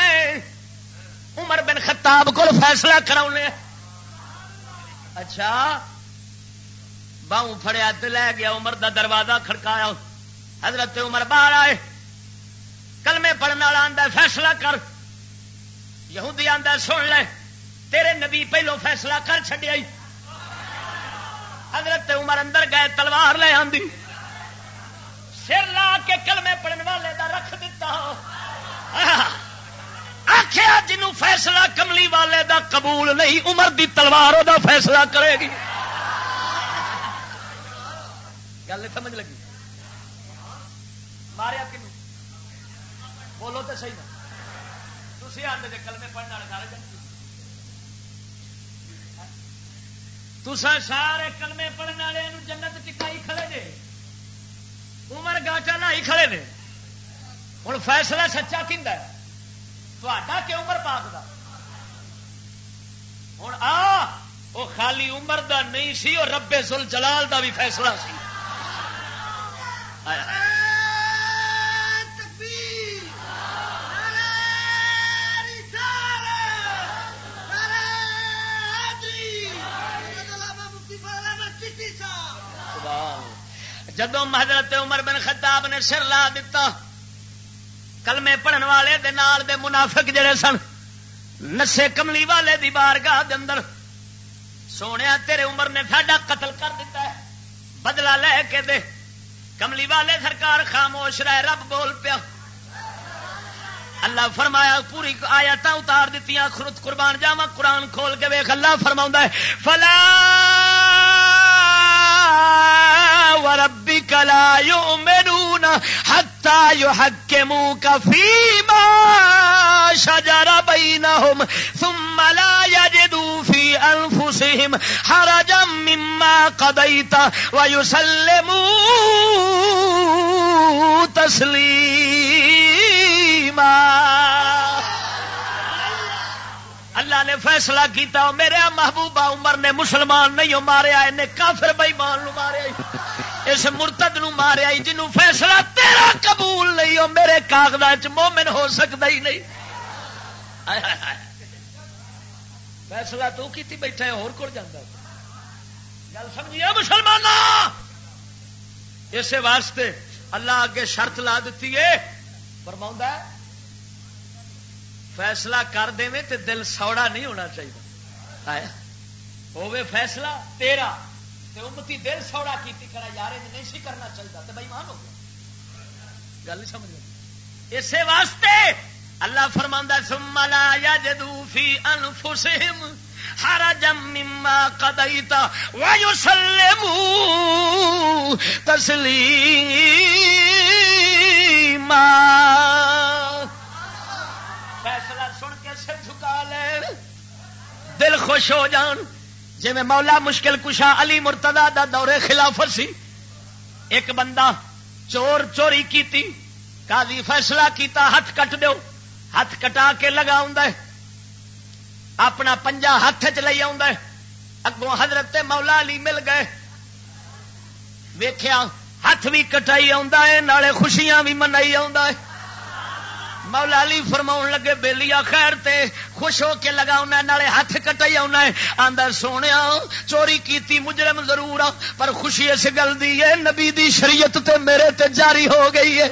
Speaker 1: عمر بن خطاب کو فیصلہ کرا اچھا باہوں فڑیا تو لے گیا، عمر دا دروازہ کھڑکایا۔ حضرت عمر باہر آئے۔ کلمے پڑھنے والا آدھا فیصلہ کر۔ یہودی آدھا سن لے۔ تیرے نبی پہلو فیصلہ کر چڈیا حضرت عمر اندر گئے، تلوار لے آندی۔ سر لا کے کلمے پڑھنے والے دا رکھ دیتا آخیا جنوں فیصلہ کملی والے دا قبول نہیں، عمر دی تلوار دا فیصلہ کرے گی۔ گل سمجھ لگی؟ ماریا کنو؟ بولو تو صحیح نا۔ تھی آتے جی کلمے پڑھنے والے سارے جن تسا سارے کلمے پڑھنے والے جنت ٹکائی کھڑے جے۔ عمر گاٹا لائی کھڑے نے۔ ہوں فیصلہ سچا تھوڑا کہ عمر پاک دا؟ ہوں آ وہ خالی عمر دا نہیں سی اور ربے سل جلال دا بھی فیصلہ سی۔ جدو حضرت عمر بن خطاب نے سر لا دیتا کلمے پڑھن والے دے نال دے منافق جڑے سن، نسے کملی والے دی بارگاہ دے اندر سونے تیرے عمر نے ساڈا قتل کر دیتا ہے، بدلہ لے کے دے۔ کملی والے سرکار خاموش رہے، رب بول پیا۔ اللہ فرمایا، پوری آیات اتار دیتی خرد قربان جاوا قرآن کھول کے ویخ اللہ فرما فلا وربك لا يؤمنون حتى يحكموك فيما شجر بينهم ثم لا يجدوا في أنفسهم حرجا مما قضيت ويسلموا تسليما اللہ نے فیصلہ کیتا میرے محبوبہ عمر نے مسلمان نہیں ماریا انہیں کافر بئیمان ماریا اس مرتد نو ماریا جنوں فیصلہ تیرا قبول نہیں ہو میرے کاغذات مومن ہو سکتا ہی نہیں۔ فیصلہ تو بیٹھا ہوتا اور کول جانا گل سمجھیے مسلمان اسے واسطے اللہ اگے شرط لا دیتی ہے فرماؤں ہے فیصلہ کر دے تے دل سوڑا نہیں ہونا چاہیے۔ ہوئے فیصلہ تیرا تے امتی دل سوڑا کیتی کرا یار نہیں سی کرنا چاہیے تے بھائی مان ہو گیا۔ گل نہیں سمجھ اسے واسطے اللہ فرماندا ثم لا یجدو فی انفسہم حرجا مما قضيت ويسلموا تسلیما۔ سر جھکا لین۔ دل خوش ہو جان۔ جی مولا مشکل کشا علی مرتدہ دا دورے خلاف سی۔ ایک بندہ چور چوری کیتی۔ قاضی فیصلہ کیتا ہاتھ کٹ دیو۔ ہاتھ کٹا کے لگا ہے۔ اپنا پنجا ہاتھ چ لے ہے۔ اگوں حضرت مولا علی مل گئے۔ ویخیا ہاتھ بھی کٹائی آئے خوشیاں بھی منائی آئے مولا علی فرماؤن لگے بیلیا خیر تے خوش ہو کے لگا نالے ہاتھ کٹائی آنا ہے۔ آندہ سونے چوری کیتی مجرم ضرور آ، پر خوشی اس گل دی ہے، نبی دی شریعت تے میرے تے جاری ہو گئی ہے۔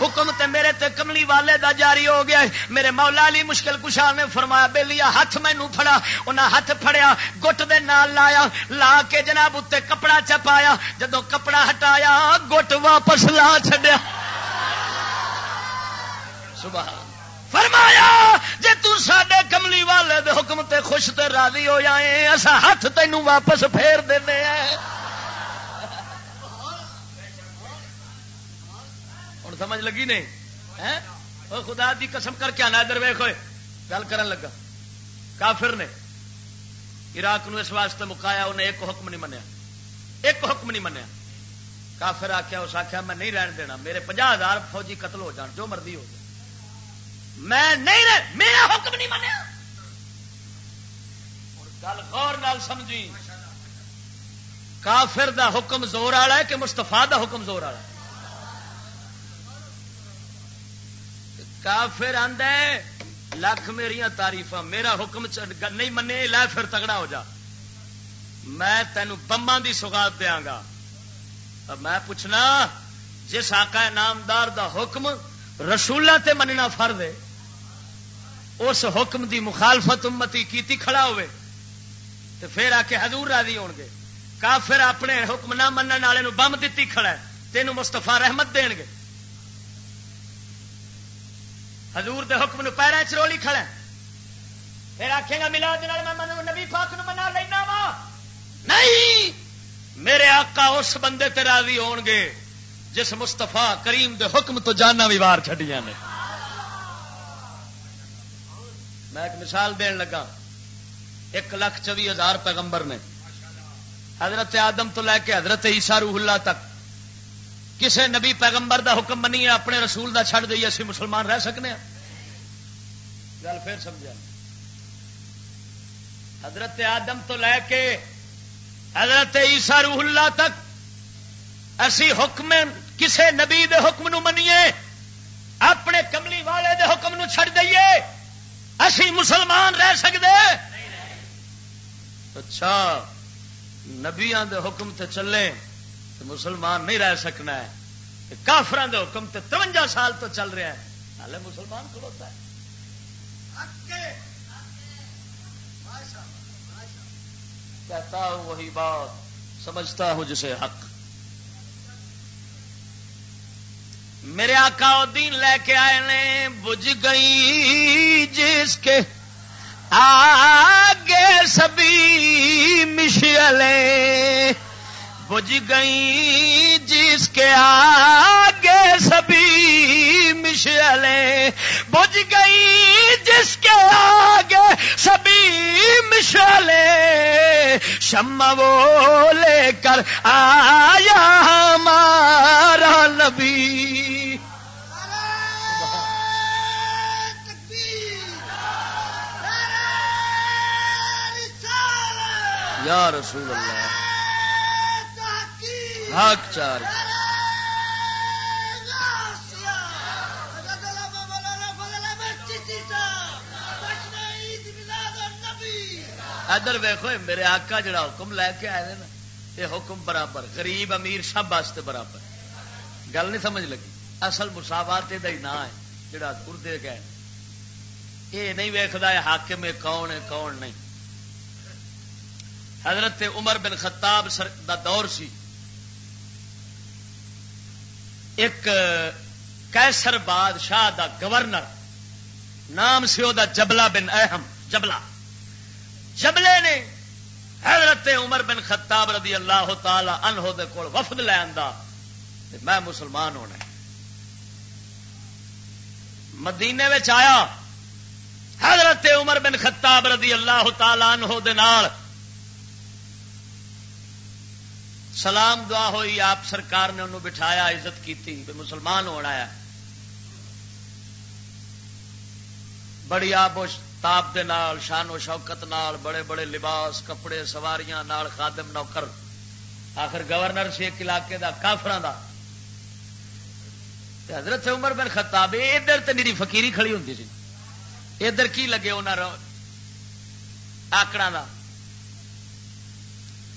Speaker 1: حکم تے میرے تے کملی والے دا جاری ہو گیا ہے۔ میرے مولا علی مشکل کشا نے فرمایا بے لیا ہاتھ میں نو پھڑا۔ انہا ہاتھ پھڑیا، گٹ دے نال لایا، لا کے جناب اتے کپڑا چپایا۔ جدو کپڑا ہٹایا، گٹ واپس لا چڈیا سبحان فرمایا جی تے کملی والے دے حکم تے خوش تے راضی ہو جائے اسا ہاتھ تینوں واپس پھیر دے ہیں۔ سمجھ لگی نہیں؟ ہیں؟ خدا دی قسم کر کے آنا ادھر ویخ ہوئے گل کرن لگا۔ کافر نے عراق نو اس واسطے مکایا انہیں ایک حکم نہیں منیا۔ ایک حکم نہیں منیا۔ کافر آخیا اس آخیا میں نہیں رہن دینا، میرے پناہ ہزار فوجی قتل ہو جان، جو مرضی ہو جائے۔ میں نہیں رہ میرا حکم نہیں مانیا۔ اور گل غور نال سمجھی۔ کافر دا حکم زور والا ہے کہ مستفا دا حکم زور والا ہے؟ کافر آندا ہے، لکھ میری تعریف میرا حکم نہیں منے، لے پھر تگڑا ہو جا۔ میں تینوں بما دی سوگات دیا گا۔ میں پوچھنا، جس آقا نامدار دا حکم رسولہ تے مننا فرد ہے اس حکم دی مخالفت امتی کیتی کھڑا ہوئے تو پھر آ کے حضور راضی ہون گے۔ کافر اپنے حکم نہ من والے بم دیتی کھڑا ہے تینوں مستفا رحمت دین گے۔ ہزور حکم نو پیرا چرولی کھڑا ہے۔ پھر آخے گا ملا میں نبی پاک نو منا لینا وا۔ نہیں، میرے آقا اس بندے تے راضی ہون گے جس مستفا کریم دے حکم تو جانا بھی وار چڈیا نے۔ میں ایک مثال دین لگا۔ ایک لاکھ چوبی ہزار پیغمبر نے۔ حضرت آدم تو لے کے حضرت عیسا روح اللہ تک۔ کسے نبی پیغمبر دا حکم منیے، اپنے رسول دا چھڑ دئیے، اسی مسلمان رہ سکنے ہیں۔ گل پھر سمجھا۔ حضرت آدم تو لے کے حضرت عیسا روح اللہ تک۔ اسی حکم کسے نبی دے حکم نو منیے، اپنے کملی والے دے حکم نو چھڑ دئیے۔ اسی مسلمان رہ سکتے اچھا نبیا دے حکم تے چلے تو مسلمان نہیں رہ سکنا ہے۔ کافران دے حکم تے ترنجا سال تو چل رہا ہے۔ ہالے مسلمان کھلوتا ہے۔ کہتا ہوں وہی بات سمجھتا ہوں جسے حق۔ میرے آقا دین لے کے آئے نے بج گئی جس کے آگے سبھی مشلیں بج گئی جس کے آگے سبھی مشلے بج گئی جس کے آگے سبھی مشلے شم وہ لے کر آیا ہمارا نبی۔ یا رسول اللہ۔ حق چار۔ ادھر ویخو میرے آقا جڑا حکم لے کے آئے نا یہ حکم برابر، غریب امیر سب واسطے برابر۔ گل نہیں سمجھ لگی؟ اصل مساوات یہ نام ہے، جڑا اردے گئے۔ یہ نہیں ویکد حاکم کون ہے، کون نہیں۔ حضرت عمر بن خطاب دا دور سی۔ ایک کیسر بادشاہ دا گورنر، نام سی دا جبلا بن اہم جبلا جبلے نے حضرت عمر بن خطاب رضی اللہ تعالی عنہ دے کول وفد لے آندا میں مسلمان ہونا مدینے میں آیا، حضرت عمر بن خطاب رضی اللہ تعالی عنہ دے نال سلام دعا ہوئی، آپ سرکار نے انہوں بٹھایا، عزت کی مسلمان ہونا ہے۔ بڑی آب و تاب دے نال، شان و شوکت نال، بڑے بڑے لباس، کپڑے، سواریاں نال خادم نوکر۔ آخر گورنر سی ایک علاقے دا کافر دا۔ حضرت عمر بن خطاب، ادھر تو میری فقیری کھڑی ہوتی سی۔ ادھر کی لگے انہوں آکڑا دا،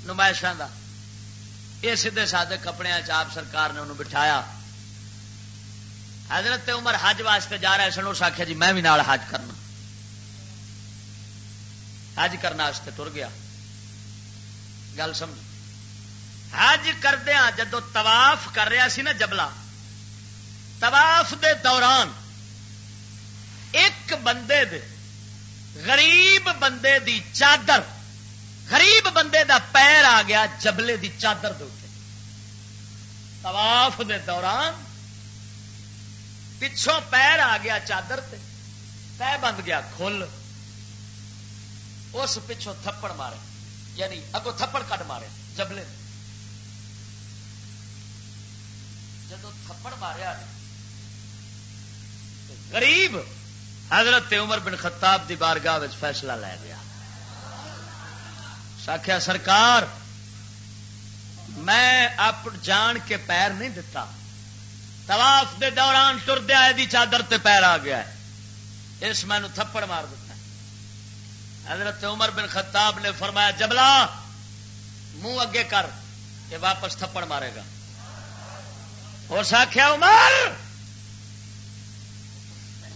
Speaker 1: نمائشاں دا۔ یہ سیدے سادے کپڑے آپ سرکار نے انہوں بٹھایا۔ حضرت عمر حج واسطے جا رہے سن، اس آخیا جی میں بھی نال حج کرنا۔ حج کرنا تر گیا۔ گل سمجھ۔ حج کردیا جدو طواف کر رہا سی نا جبلا طواف دے دوران ایک بندے دے، غریب بندے دی چادر غریب بندے دا پیر آ گیا جبلے دی چادر دے طواف دے دوران پچھوں پیر آ گیا چادر تے۔ پہ بند گیا، کھل۔ اس پچھوں تھپڑ مارے یعنی اگو تھپڑ کٹ مارے جبلے جب تھپڑ ماریا غریب حضرت عمر بن خطاب دی بارگاہ فیصلہ لے گیا۔ آخیا سرکار، میں آپ جان کے پیر نہیں دتا۔ طواف دے دوران ٹردیا دی چادر تے پیر آ گیا ہے۔ اس میں تھپڑ مار دیتا حضرت عمر بن خطاب نے فرمایا، جبلا، منہ اگے کر کہ واپس تھپڑ مارے گا۔ اور ساکھیا عمر،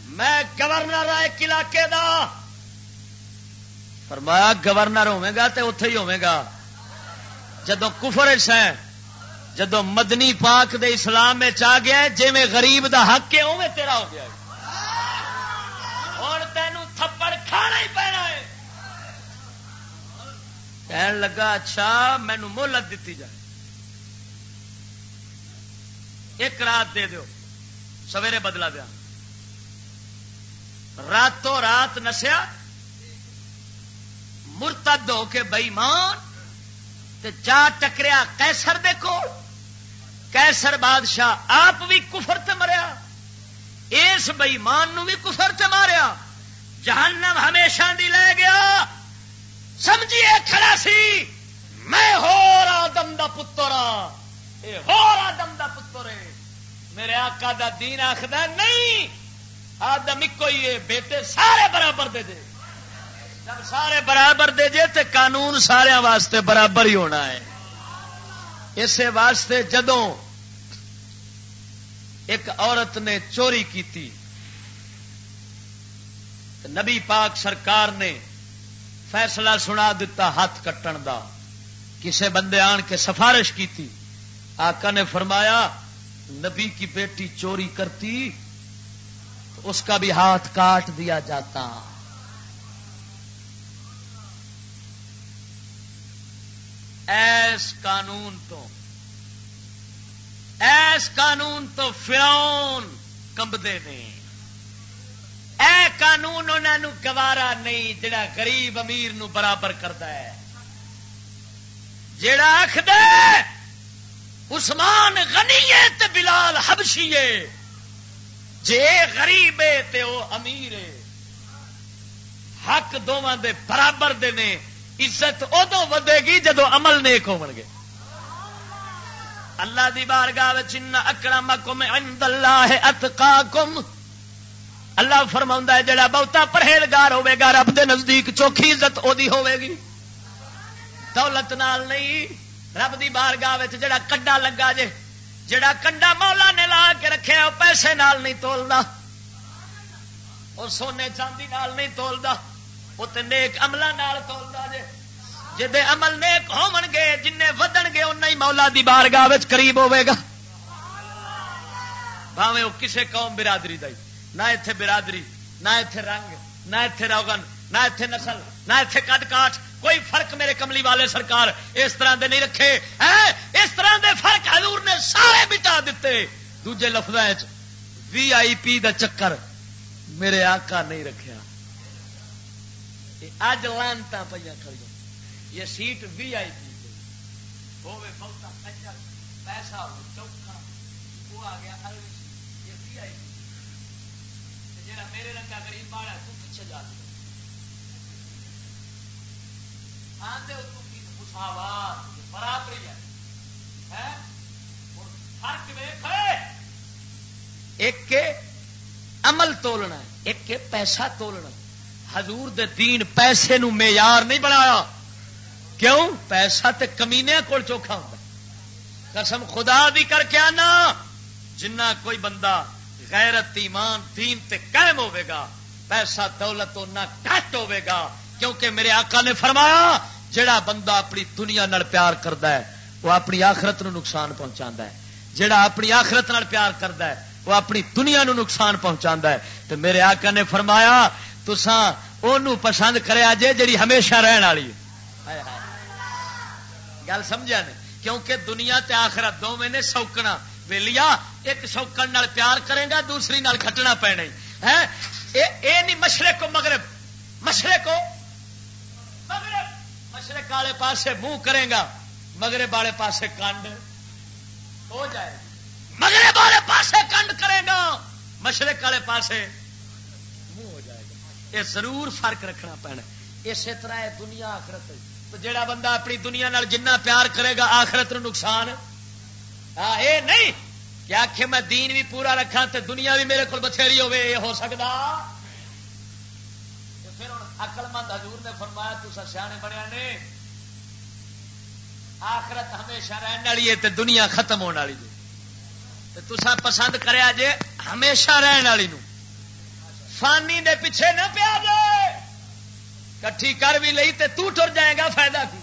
Speaker 1: میں گورنر ایک علاقے دا فرمایا گورنر ہوے گا تو اتے ہی ہوے گا جدو کفر ہے جدو مدنی پاک دے اسلام میں چاہ گیا جی میں غریب دا حق ہے اوے تیرا ہو گیا ہوں تینوں تھپڑ کھانا ہی پینا ہے۔ کہن لگا اچھا مینو مہلت دیتی جائے۔ ایک رات دے دیو، سویرے بدلا دیا۔ راتوں رات نسیا مرتد ہو کے بئیمان جا ٹکریا کیسر دے کول۔ کیسر بادشاہ آپ بھی کفر تے مریا، اس بئیمان بھی کفر تے ماریا۔ جہنم ہمیشہ دی لے گیا۔ سمجھیے کھڑا سی، میں ہو ہاں۔ آدم دا پتر اے ہو آدم دا پتر ہے میرے آقا دا دین آخد نہیں، آدم ایک ہی ہے بیٹے سارے برابر دے دے۔ جب سارے برابر دے جے تے قانون سارے واسطے برابر ہی ہونا ہے۔ اسے واسطے جدوں ایک عورت نے چوری کی نبی پاک سرکار نے فیصلہ سنا دیتا ہاتھ کٹن دا۔ کسے بندے آن کے سفارش کیتی، آقا نے فرمایا، نبی کی بیٹی چوری کرتی، تو اس کا بھی ہاتھ کاٹ دیا جاتا۔ ایس قانون تو۔ ایس قانون تو فرون کمبدے نے۔ اے قانون انہوں گوارا نہیں، جڑا غریب امیر نو برابر کرتا ہے۔ جڑا آخد عثمان غنی ہے تے بلال حبشی ہے۔ جے غریب ہے تے امیر ہے۔ حق دونوں دے برابر دے نے۔ عزت ادو ودے گی جدو عمل نیک ہو گے۔ اللہ دی بارگاہ چن اکرمکم عند اللہ اتقاکم۔ اللہ فرما ہے جڑا بہتا پرہیزگار ہوے گا، رب دے نزدیک چوکھی عزت وہی ہوے گی۔ دولت نال نہیں، رب دی بارگاہ جڑا کنڈا لگا جے، جڑا کنڈا مولا نے لا کے رکھے وہ پیسے نال نہیں تولدا۔ اور سونے چاندی نال نہیں تولدا وہ تو نیک عملہ نال تولدا۔ جے جدے عمل نیک ہون گے جن ودن گے ان ہی مولا دی بارگاہ قریب ہوے گا۔ بھاوے وہ کسے قوم برادری دائی نہ اتے برادری، نہ اتے رنگ، نہ اتے روگن نہ اتے نسل، نہ اتے کد کاٹ کوئی فرق میرے کملی والے سرکار اس طرح دے نہیں رکھے۔ اس طرح دے فرق حضور نے سارے بٹا دیتے۔ دوجے لفظ وی آئی پی دا چکر میرے آقا نہیں رکھا اج لانتا پہ کھڑی یہ سیٹ وی آئی پی پیسہ ہو چوکھا۔ وہ آ گیا الوی یہ وی آئی پی جہاں میرے رنگا گریب باڑا تو پیچھے جا دیا آدھے مساوات برابری ہے۔ فرق ویخ ایک کے عمل تولنا ایک کے پیسہ تولنا حضور دے دین پیسے نو معیار نہیں بنایا۔ کیوں؟ پیسہ تے کمینے کول چوکھا ہوتا قسم خدا دی کر کے آنا۔ جنہ کوئی بندہ غیرت، ایمان، دین تے قائم ہوے گا، پیسہ، دولت نہ کٹ ہوے گا۔ کیونکہ میرے آقا نے فرمایا، جڑا بندہ اپنی دنیا نال پیار کرتا ہے، وہ اپنی آخرت نو نقصان پہنچا ہے۔ جڑا اپنی آخرت نال پیار کرتا ہے، وہ اپنی دنیا نو نقصان پہنچا ہے۔ تو میرے آقا نے فرمایا تسان وہ پسند کرے جے جڑی ہمیشہ رہن والی گل سمجھا نے؟ کیونکہ دنیا تے آخرت دو میں سوکنا۔ ویلیا ایک سوکن پیار کرے گا، دوسری نال کھٹنا پینے اے نہیں، مشرق کو مغرب۔ مشرق کو مغرب۔ مشرق والے پاسے منہ کرے گا، مغرب والے پاسے کنڈ۔ ہو جائے۔ مغرب والے پاسے کنڈ کرے گا، مشرق والے پاسے منہ ہو جائے گا۔ یہ ضرور فرق رکھنا پینا۔ اسی طرح دنیا آخرت تو جڑا بندہ اپنی دنیا نال جنہ پیار کرے گا آخرت نو نقصان ہاں، اے نہیں۔ کہ آخ میں دین بھی پورا رکھا تے دنیا بھی میرے کو بتھیری ہوے یہ ہو سکتا پھر اکل مند حضور نے فرمایا تو سیانے بنیا نے۔ آخرت ہمیشہ رہن والی ہے تے دنیا ختم ہونے والی ہے۔ تسا پسند کریا جے ہمیشہ رہن والی نو۔ فانی دے پیچھے نہ پیا جائے کٹھی کر بھی لئی تے تو ٹر جائے گا، فائدہ کی؟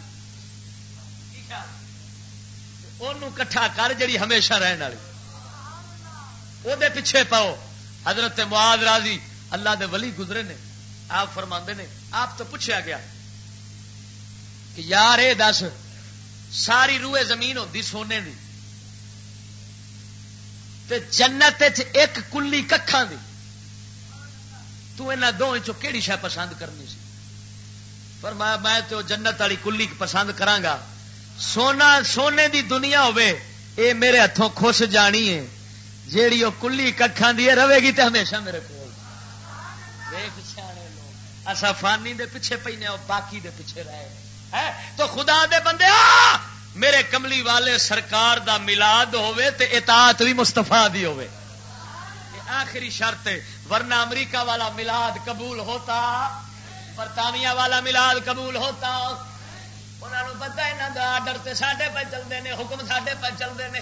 Speaker 1: کٹھا کر جڑی ہمیشہ رہن والی۔ وہ پیچھے پاؤ۔ حضرت معاذ راضی اللہ دے ولی گزرے نے۔ آپ فرما نے، آپ تو پوچھا گیا کہ یار یہ دس، ساری روئے زمین ہوتی سونے دی۔ تے جنت ایک کلی ککھان دی۔ تو انہاں دو کیڑی شہ پسند کرنی سی؟ پر میں تو جنت والی کلی پسند کرانگا سونا سونے دی دنیا ہوے اے میرے ہاتھوں خوش جانی ہے۔ جیڑی وہ کلی ککھان دی رہے گی تے ہمیشہ میرے کو اصا فانی دے پیچھے پہ باقی دے پیچھے رہے تو خدا دے بندے، آ! میرے کملی والے سرکار دا ملاد ہوے تے اطاعت بھی مستفا دی ہوے آخری شرط ورنہ امریکہ والا ملاد قبول ہوتا۔ برطانیہ والا ملاد قبول ہوتا۔ انہوں پتا یہاں کا آڈر تو ساڈے پہ چلتے ہیں حکم ساڈے پہ چلتے ہیں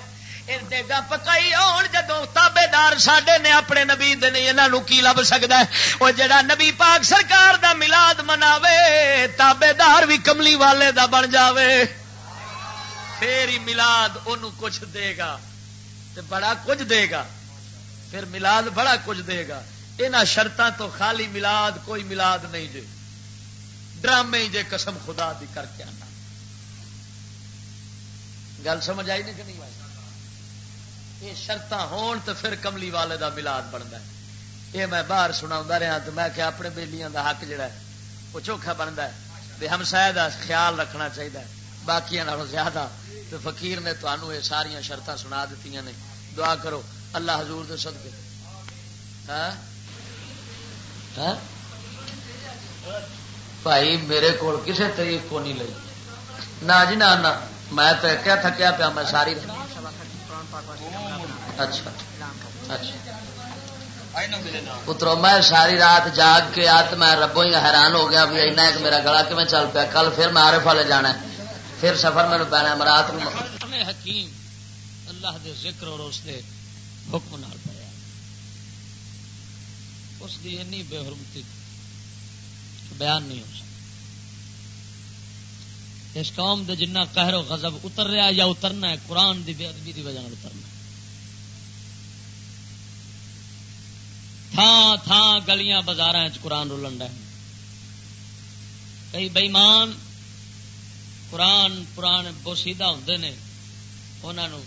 Speaker 1: پکائی آن جدو تابے دار سڈے نے اپنے نبی یہاں کی لب سکتا ہے؟ وہ جڑا نبی پاک سرکار دا ملاد مناوے تابے دار بھی کملی والے دا بن جاوے۔ پھر ہی ملاد ان کچھ دے گا بڑا کچھ دے گا۔ پھر ملاد بڑا کچھ دے گا۔ یہاں شرطان تو خالی ملاد، کوئی ملاد نہیں جے۔ ڈرامے جے قسم خدا دی کر کے آنا۔ گل سمجھ آئی نہیں کہ نہیں آئی؟ یہ شرط ہون تو پھر کملی والے دا ملاد بنتا ہے۔ یہ میں باہر سنا رہا تو میں کہ اپنے بیلیاں دا حق جڑا ہے، وہ چوکھا بنتا ہے۔ بھی ہم شاید خیال رکھنا چاہیے باقی زیادہ۔ تو فقیر نے تمہوں یہ ساریا شرط سنا دیتی نے۔ دعا کرو، اللہ حضور دے صدقے۔ ہاں؟ ہاں؟ بھائی میرے کو کسی تاریخ کو نہیں لئی نہ جی نہ میں تو کیا تھکیا پیا میں ساری اچھا اچھا پترو میں ساری رات جاگ کے آت میں ربو ہی حیران ہو گیا بھی اینا ایک میرا گلا کیون چل پیا کل پھر میں آرف والے جانا پھر سفر میرے پینا میں رات میں حکیم اللہ دے ذکر اور اس دے حکم نال پایا اس کی این بے حرمتی بیان نہیں ہو سکتا۔ اس قوم دے جنہ قہر و غضب اتر رہا یا اترنا ہے، قرآن دی بے ادبی دی وجہ اترنا تھان تھان گلیاں بازار قرآن رولن ڈے۔ کئی بئیمان قرآن پران بوسیدہ ہوں نے انہوں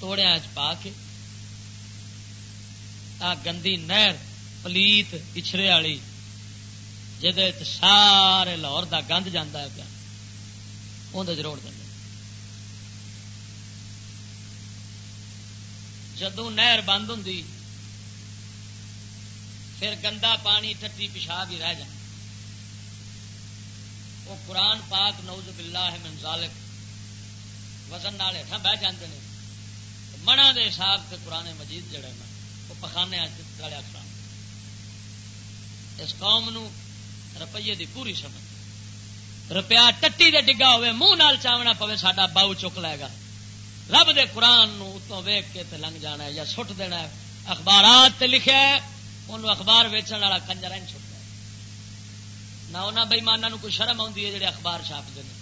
Speaker 1: توڑیا پا کے آ گندی نہر، پلیت پچھڑے والی جہد سارے لاہور دا گند جانا ہے پیا۔ اندر روڑ دیں جدو نہر بند ہوں پھر گندا پانی ٹٹی پیشاب ہی رہ جائے وہ قرآن پاک نوز باللہ من ذالک وزن والے بہ جاندے نے۔ منا دے حساب سے قرآن مجید جڑے نا، وہ پخانے گلیا خراب اس قوم نو روپیے دی پوری سمجھ روپیہ ٹٹی دے ڈگا ہوئے منہ نال چاونا پوے ساڈا باؤ چک لے گا رب دے قرآن نو اتوں ویک کے تے لنگ جانا ہے یا سٹ دینا ہے اخبارات تے لکھے انہوں اخبار ویچن والا کنجر این چھٹ نہ انہوں بےمانا کوئی شرم آتی ہے جڑے اخبار چھاپتے ہیں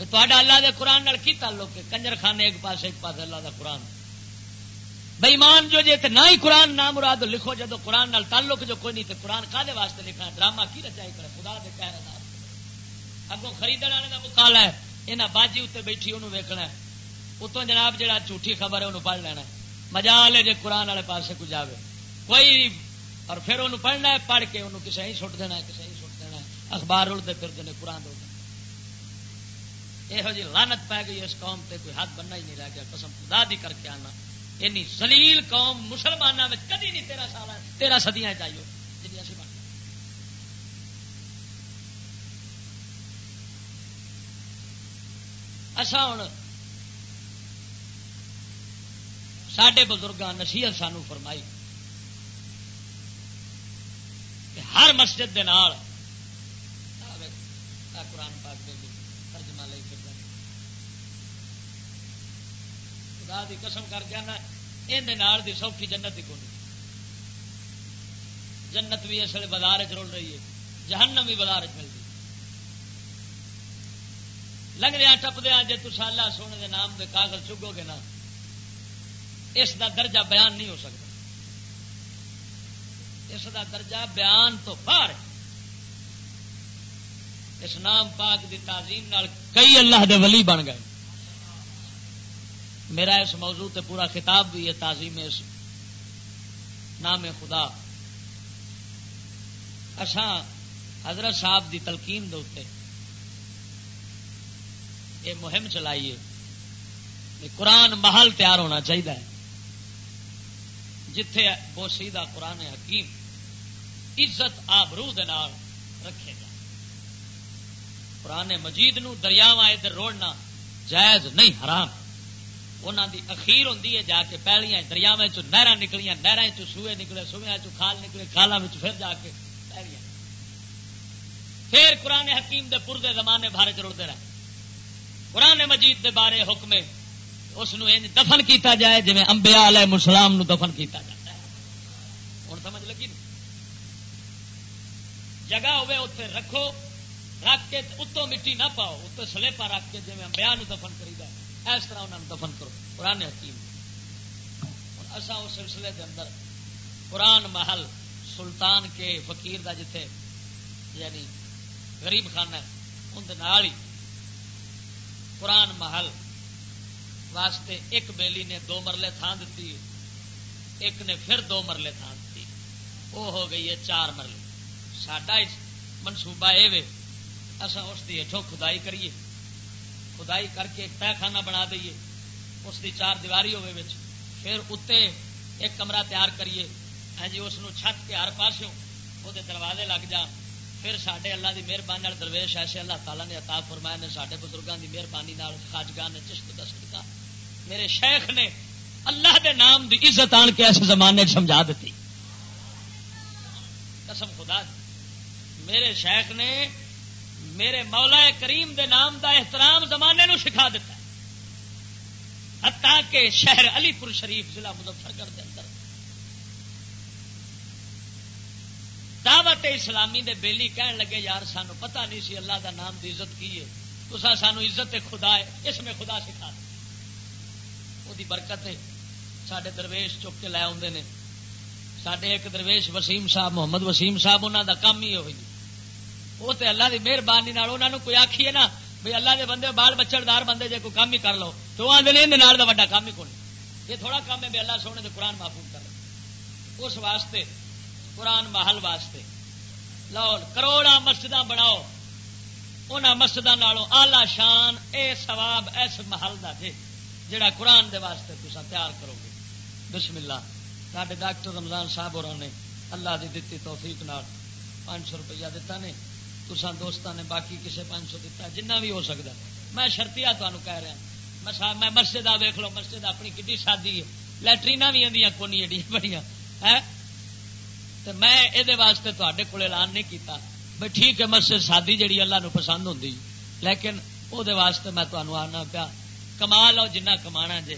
Speaker 1: تو اللہ دے قرآن نال کی تعلق ہے کنجر خانے ایک پاس ایک پاس اللہ دا قرآن بےمان جو جی نہ ہی قرآن نہ مراد لکھو، جدو قرآن نال تعلق جو کوئی نہیں تو قرآن کا واسطے لکھنا، ڈرامہ کی رچائی کرے؟ خدا دے کہہ رہا اگوں خریدنے والے کا مکالا ہے یہاں باجی اتنے بیٹھی انہوں ویکنا ہے۔ اتوں جناب جہاں جھوٹھی خبر ہے انہوں پڑھ لینا ہے۔ مزا لے جی قرآن والے پاس کو جائے کوئی اور پھر انہوں پڑھنا ہے، پڑھ کے انہوں کسی ہی سٹ دینا ہے کسی ہی سٹ دینا ہے۔ اخبار اڑتے پھرتے ہیں قرآن اڑتے یہو جی لانت پی گئی اس قوم تے، کوئی ہاتھ بننا ہی نہیں رہ گیا۔ قسم خدا دی کر کے آنا۔ اینی زلیل قوم مسلمانوں میں کدی نہیں تیرا سال تیرا سدیاں چاہیے جی ہوں سڈے بزرگ نصیحت سانو فرمائی ہر مسجد دے نال قرآن پاک دے ترجمہ لے کے خدا دی قسم کر کے نا یہ دی سوکھی جنت ہی کون جنت بھی اس لیے بازار چ رول رہی ہے، جہنم بھی بازار چ ملتی لگدیا ٹپدیا جی تلا سونے دے نام دے کاغذ چگو گے نا، اس دا درجہ بیان نہیں ہو سکتا۔ اس دا درجہ بیان تو باہر اس نام پاک دی تعظیم نال کئی اللہ دے ولی بن گئے۔ میرا اس موضوع تے پورا خطاب بھی ہے تعظیم اس نام خدا۔ اچھا حضرت صاحب دی تلقین دے یہ مہم چلائیے۔ قرآن محل تیار ہونا چاہیے۔ جتھے بوسیدہ قرآن حکیم عزت آبرو رکھے گا۔ قرآن مجید نو دریاوا ادھر روڑنا جائز نہیں، حرام۔ انہوں دی اخیر ہوں جا کے پہلیاں دریاوا چ نہر نکلیاں نہر چوئے نکلے سویا چ نکلے کھالا پھر جا کے پہلیاں۔ پھر قرآن حکیم دے پور زمانے بارے چڑتے رہے۔ قرآن مجید دے بارے حکم اس دفن کیتا جائے جی امبیا علیہ مسلام نو دفن کیتا جاتا ہے۔ ہوں سمجھ لگی؟ جگہ ہوے اتے رکھو، رکھ کے اتوں مٹی نہ پاؤ اتنے سلیپا رکھ کے جی امبیا دفن کری اس طرح انہوں نے دفن کرو۔ قرآن حکیم۔ اصا اس سلسلے کے اندر قرآن محل سلطان کے فقیر دا جتھے یعنی غریب خانہ اندر ہی قرآن محل واسطے ایک بیلی نے دو مرلے تھان دیتی ایک نے پھر دو مرلے تھان دیتی وہ ہو گئی ہے چار مرلے۔ ساڈا منصوبہ یہ اصا اس کی ہٹو کھدائی کریے۔ کھدائی کر کے ایک تہ خانہ بنا دئیے، اس کی چار دیواری ہوئے بچ پھر اتنے ایک کمرہ تیار کریے۔ ہاں جی اس چھت کے ہر پاسوں وہ دروازے لگ جا۔ پھر سڈے اللہ کی مہربانی درویش ایسے اللہ تعالیٰ نے عطا فرمایا نے سارے بزرگوں کی مہربانی خاجگاہ نے چشت دست میرے شیخ نے اللہ دے نام دی عزت آن کے ایسے زمانے سمجھا دیتی قسم خدا میرے شیخ نے میرے مولا کریم دے نام دا احترام زمانے نو سکھا دیتا حتیٰ کہ شہر علی پور شریف ضلع مظفر گڑھ اندر۔ دعوت اسلامی دے بیلی کہن لگے، یار سانو پتہ نہیں سی اللہ دا نام دی عزت کی ہے۔ تو سانو عزت خدا ہے، اس میں خدا سکھا دے۔ وہ برکت ہے۔ سڈے درویش چک کے لے آدھے نے۔ سڈے ایک درویش وسیم صاحب، محمد وسیم صاحب انہوں دا کام ہی ہوئی۔ وہ تو اللہ کی مہربانی کوئی آخیے نا بھائی اللہ دے بندے بال بچڑدار بندے جے کوئی کام ہی کر لو تو آدھے اندر کا وا کام ہی کون یہ تھوڑا کام ہے بھی اللہ سونے دے قرآن محفوظ کر اس واسطے، قرآن محل واسطے لو کروڑا مسجد بناؤ۔ ان مسجد آلہ شان اے سواب اس محل کا جی جڑا قرآن دے واسطے تسا تیار کرو گے بسم اللہ سارے ڈاکٹر رمضان صاحب اور نے اللہ دی دتی توفیق نال پانچ سو روپیہ دتا نے۔ تسا دوستان نے باقی کسے پانچ سو دتا، جنہ بھی ہو سکتا میں شرطیا تمہیں کہہ رہا میں مسجد آ ویخ لو، مسجد اپنی کھی شادی ہے۔ لٹرین بھی آدی کونی ایڈیاں بڑی ہے تو میں یہ واسطے تے کو اعلان نہیں کیتا بھائی ٹھیک ہے، مسجد شادی جیڑی اللہ نو پسند ہوں لیکن وہ واسطے میں تمہیں آنا پیا۔ کما لو جنہ کما جے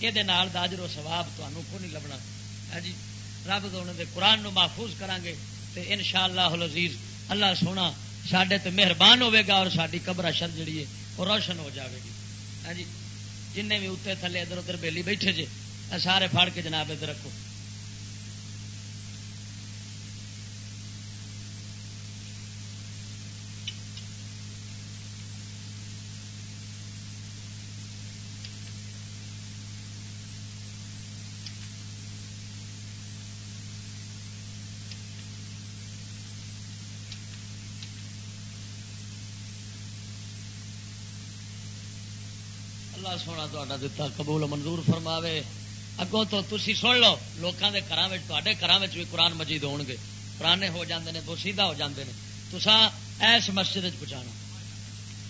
Speaker 1: یہ داجرو سواب تمہوں کو نہیں لبنا۔ ہاں جی؟ رب دے قرآن نو محفوظ کران گے تے ان شاء اللہ سونا سڈے تے مہربان ہوے گا اور ساری قبر شر جڑی ہے وہ روشن ہو جاوے گی۔ ہاں جی جن بھی اتنے تھلے ادھر ادھر بیلی بیٹھے جے سارے پھاڑ کے جناب ادھر رکھو۔ اللہ سونا تا دتا، قبول منظور فرماوے۔ اگوں تو تھی سن لو لوگوں کے گھر تے گھر بھی قرآن مجید ہو گے پرانے ہو جاندے نے بوسیدہ ہو جاندے نے۔ تسا ایس مسجد پہنچا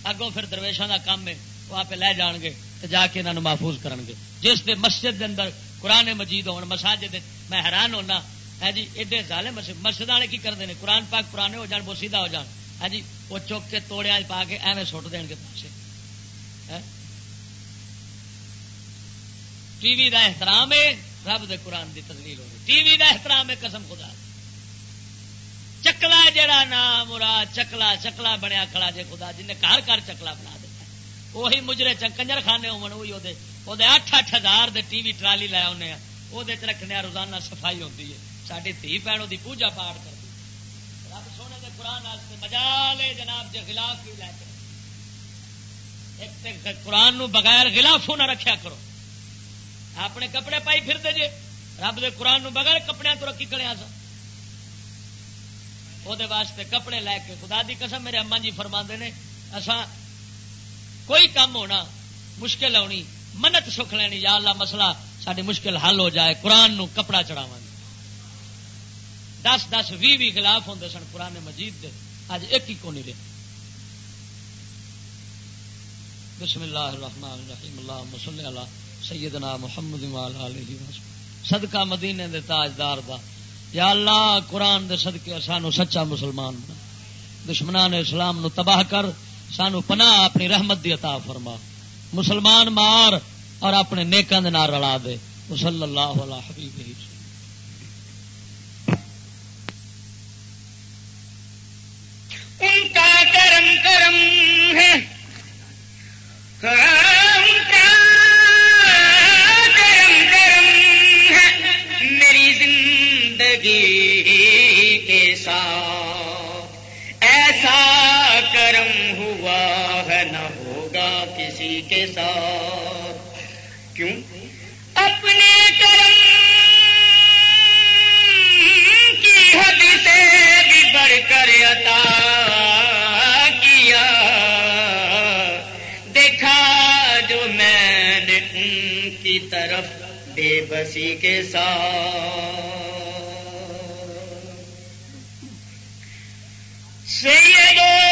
Speaker 1: اگوں پھر درویشوں کا کام ہے، وہ آپ لے جان گے تو جا کے انہوں محفوظ کرن گے جس دے مسجد دے اندر قرآن مجید ہون، مساجد میں حیران ہونا۔ ہے جی ایڈے سالے مسجد والے کی کرتے ہیں قرآن پاک پرانے ہو جان بوسیدہ ہو جان۔ ہے جی وہ چک کے توڑیا پا کے ایویں سٹ دین گے پاسے۔ ہاں؟ ٹی وی کا احترام ہے، رب دے قرآن دی تدلیل ہو ٹی وی کا احترام ہے، قسم خدا۔ چکلا جڑا نام مراد چکلا چکلا بنیا کھڑا جے خدا، جن گھر گھر چکلا بنا دیتا وہی مجرے کنجر خانے ہو اٹھ اٹھ ہزار ٹی وی ٹرالی لے آنے وہ رکھنے روزانہ صفائی ہوتی ہے۔ ساری دھی بھن وہ پوجا پاٹ کرتی رب سونے کے قرآن مجا جناب جی خلاف بھی لے کے۔ قرآن نو بغیر خلافوں نہ رکھیا کرو۔ اپنے کپڑے پائی پھر دے جے، رب دے قرآن نو بغیر کپڑے تو رکھی کرے سا وہ واسطے کپڑے لے کے خدا دی قسم میرے اما جی فرما نے اسا کوئی کام ہونا مشکل آنی منت سکھ لینی، یا اللہ مسئلہ ساری مشکل حل ہو جائے، قرآن نو کپڑا چڑھاوا دس دس بھی بھی خلاف ہوں سن قرآن مجید دے۔ اج ایک ہی کو نہیں رہے بسم اللہ الرحمن الرحیم اللہ صلی علی سیدنا محمد وعلى آلہ وسلم صدقہ مدینے دے تاجدار دا۔ یا اللہ، قرآن دے صدقے سانو سچا مسلمان بنا۔ دشمنان اسلام نو تباہ کر، سانو پناہ اپنی رحمت دی عطا فرما۔ مسلمان مار اور اپنے نیکاں دے نال رلا دے۔ صلی اللہ علیہ حبیب
Speaker 2: ان کا کرم کرم ہے۔ ہاں، کرم کرم زندگی کے ساتھ۔ ایسا کرم ہوا ہے نہ ہوگا کسی کے ساتھ۔ کیوں؟ اپنے کرم کی حد سے بھی بڑھ کر عطا کی طرف بے بسی کے ساتھ۔ سیدو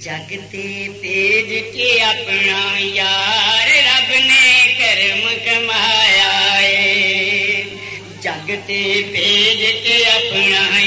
Speaker 2: جگتے تیج کے اپنا یار رب نے کرم کمایا ہے جگتے تیج کے اپنا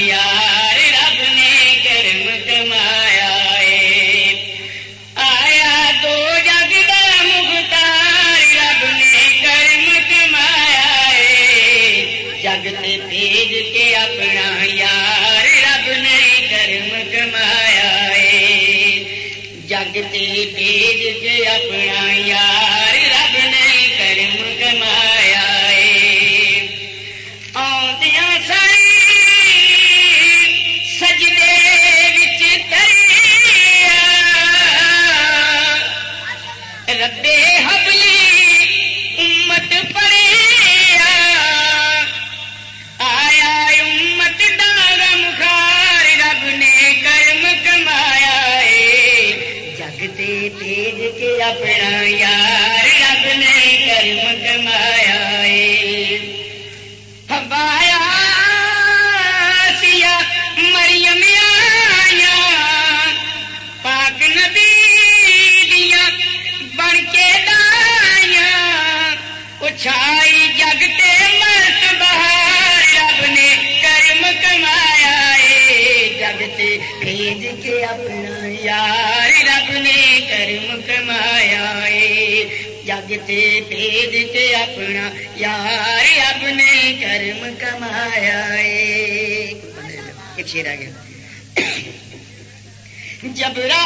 Speaker 2: سے بھیج کے اپنا یار اب نے کرم کمایا ہے۔ ایک شیر آ گیا۔ جبرا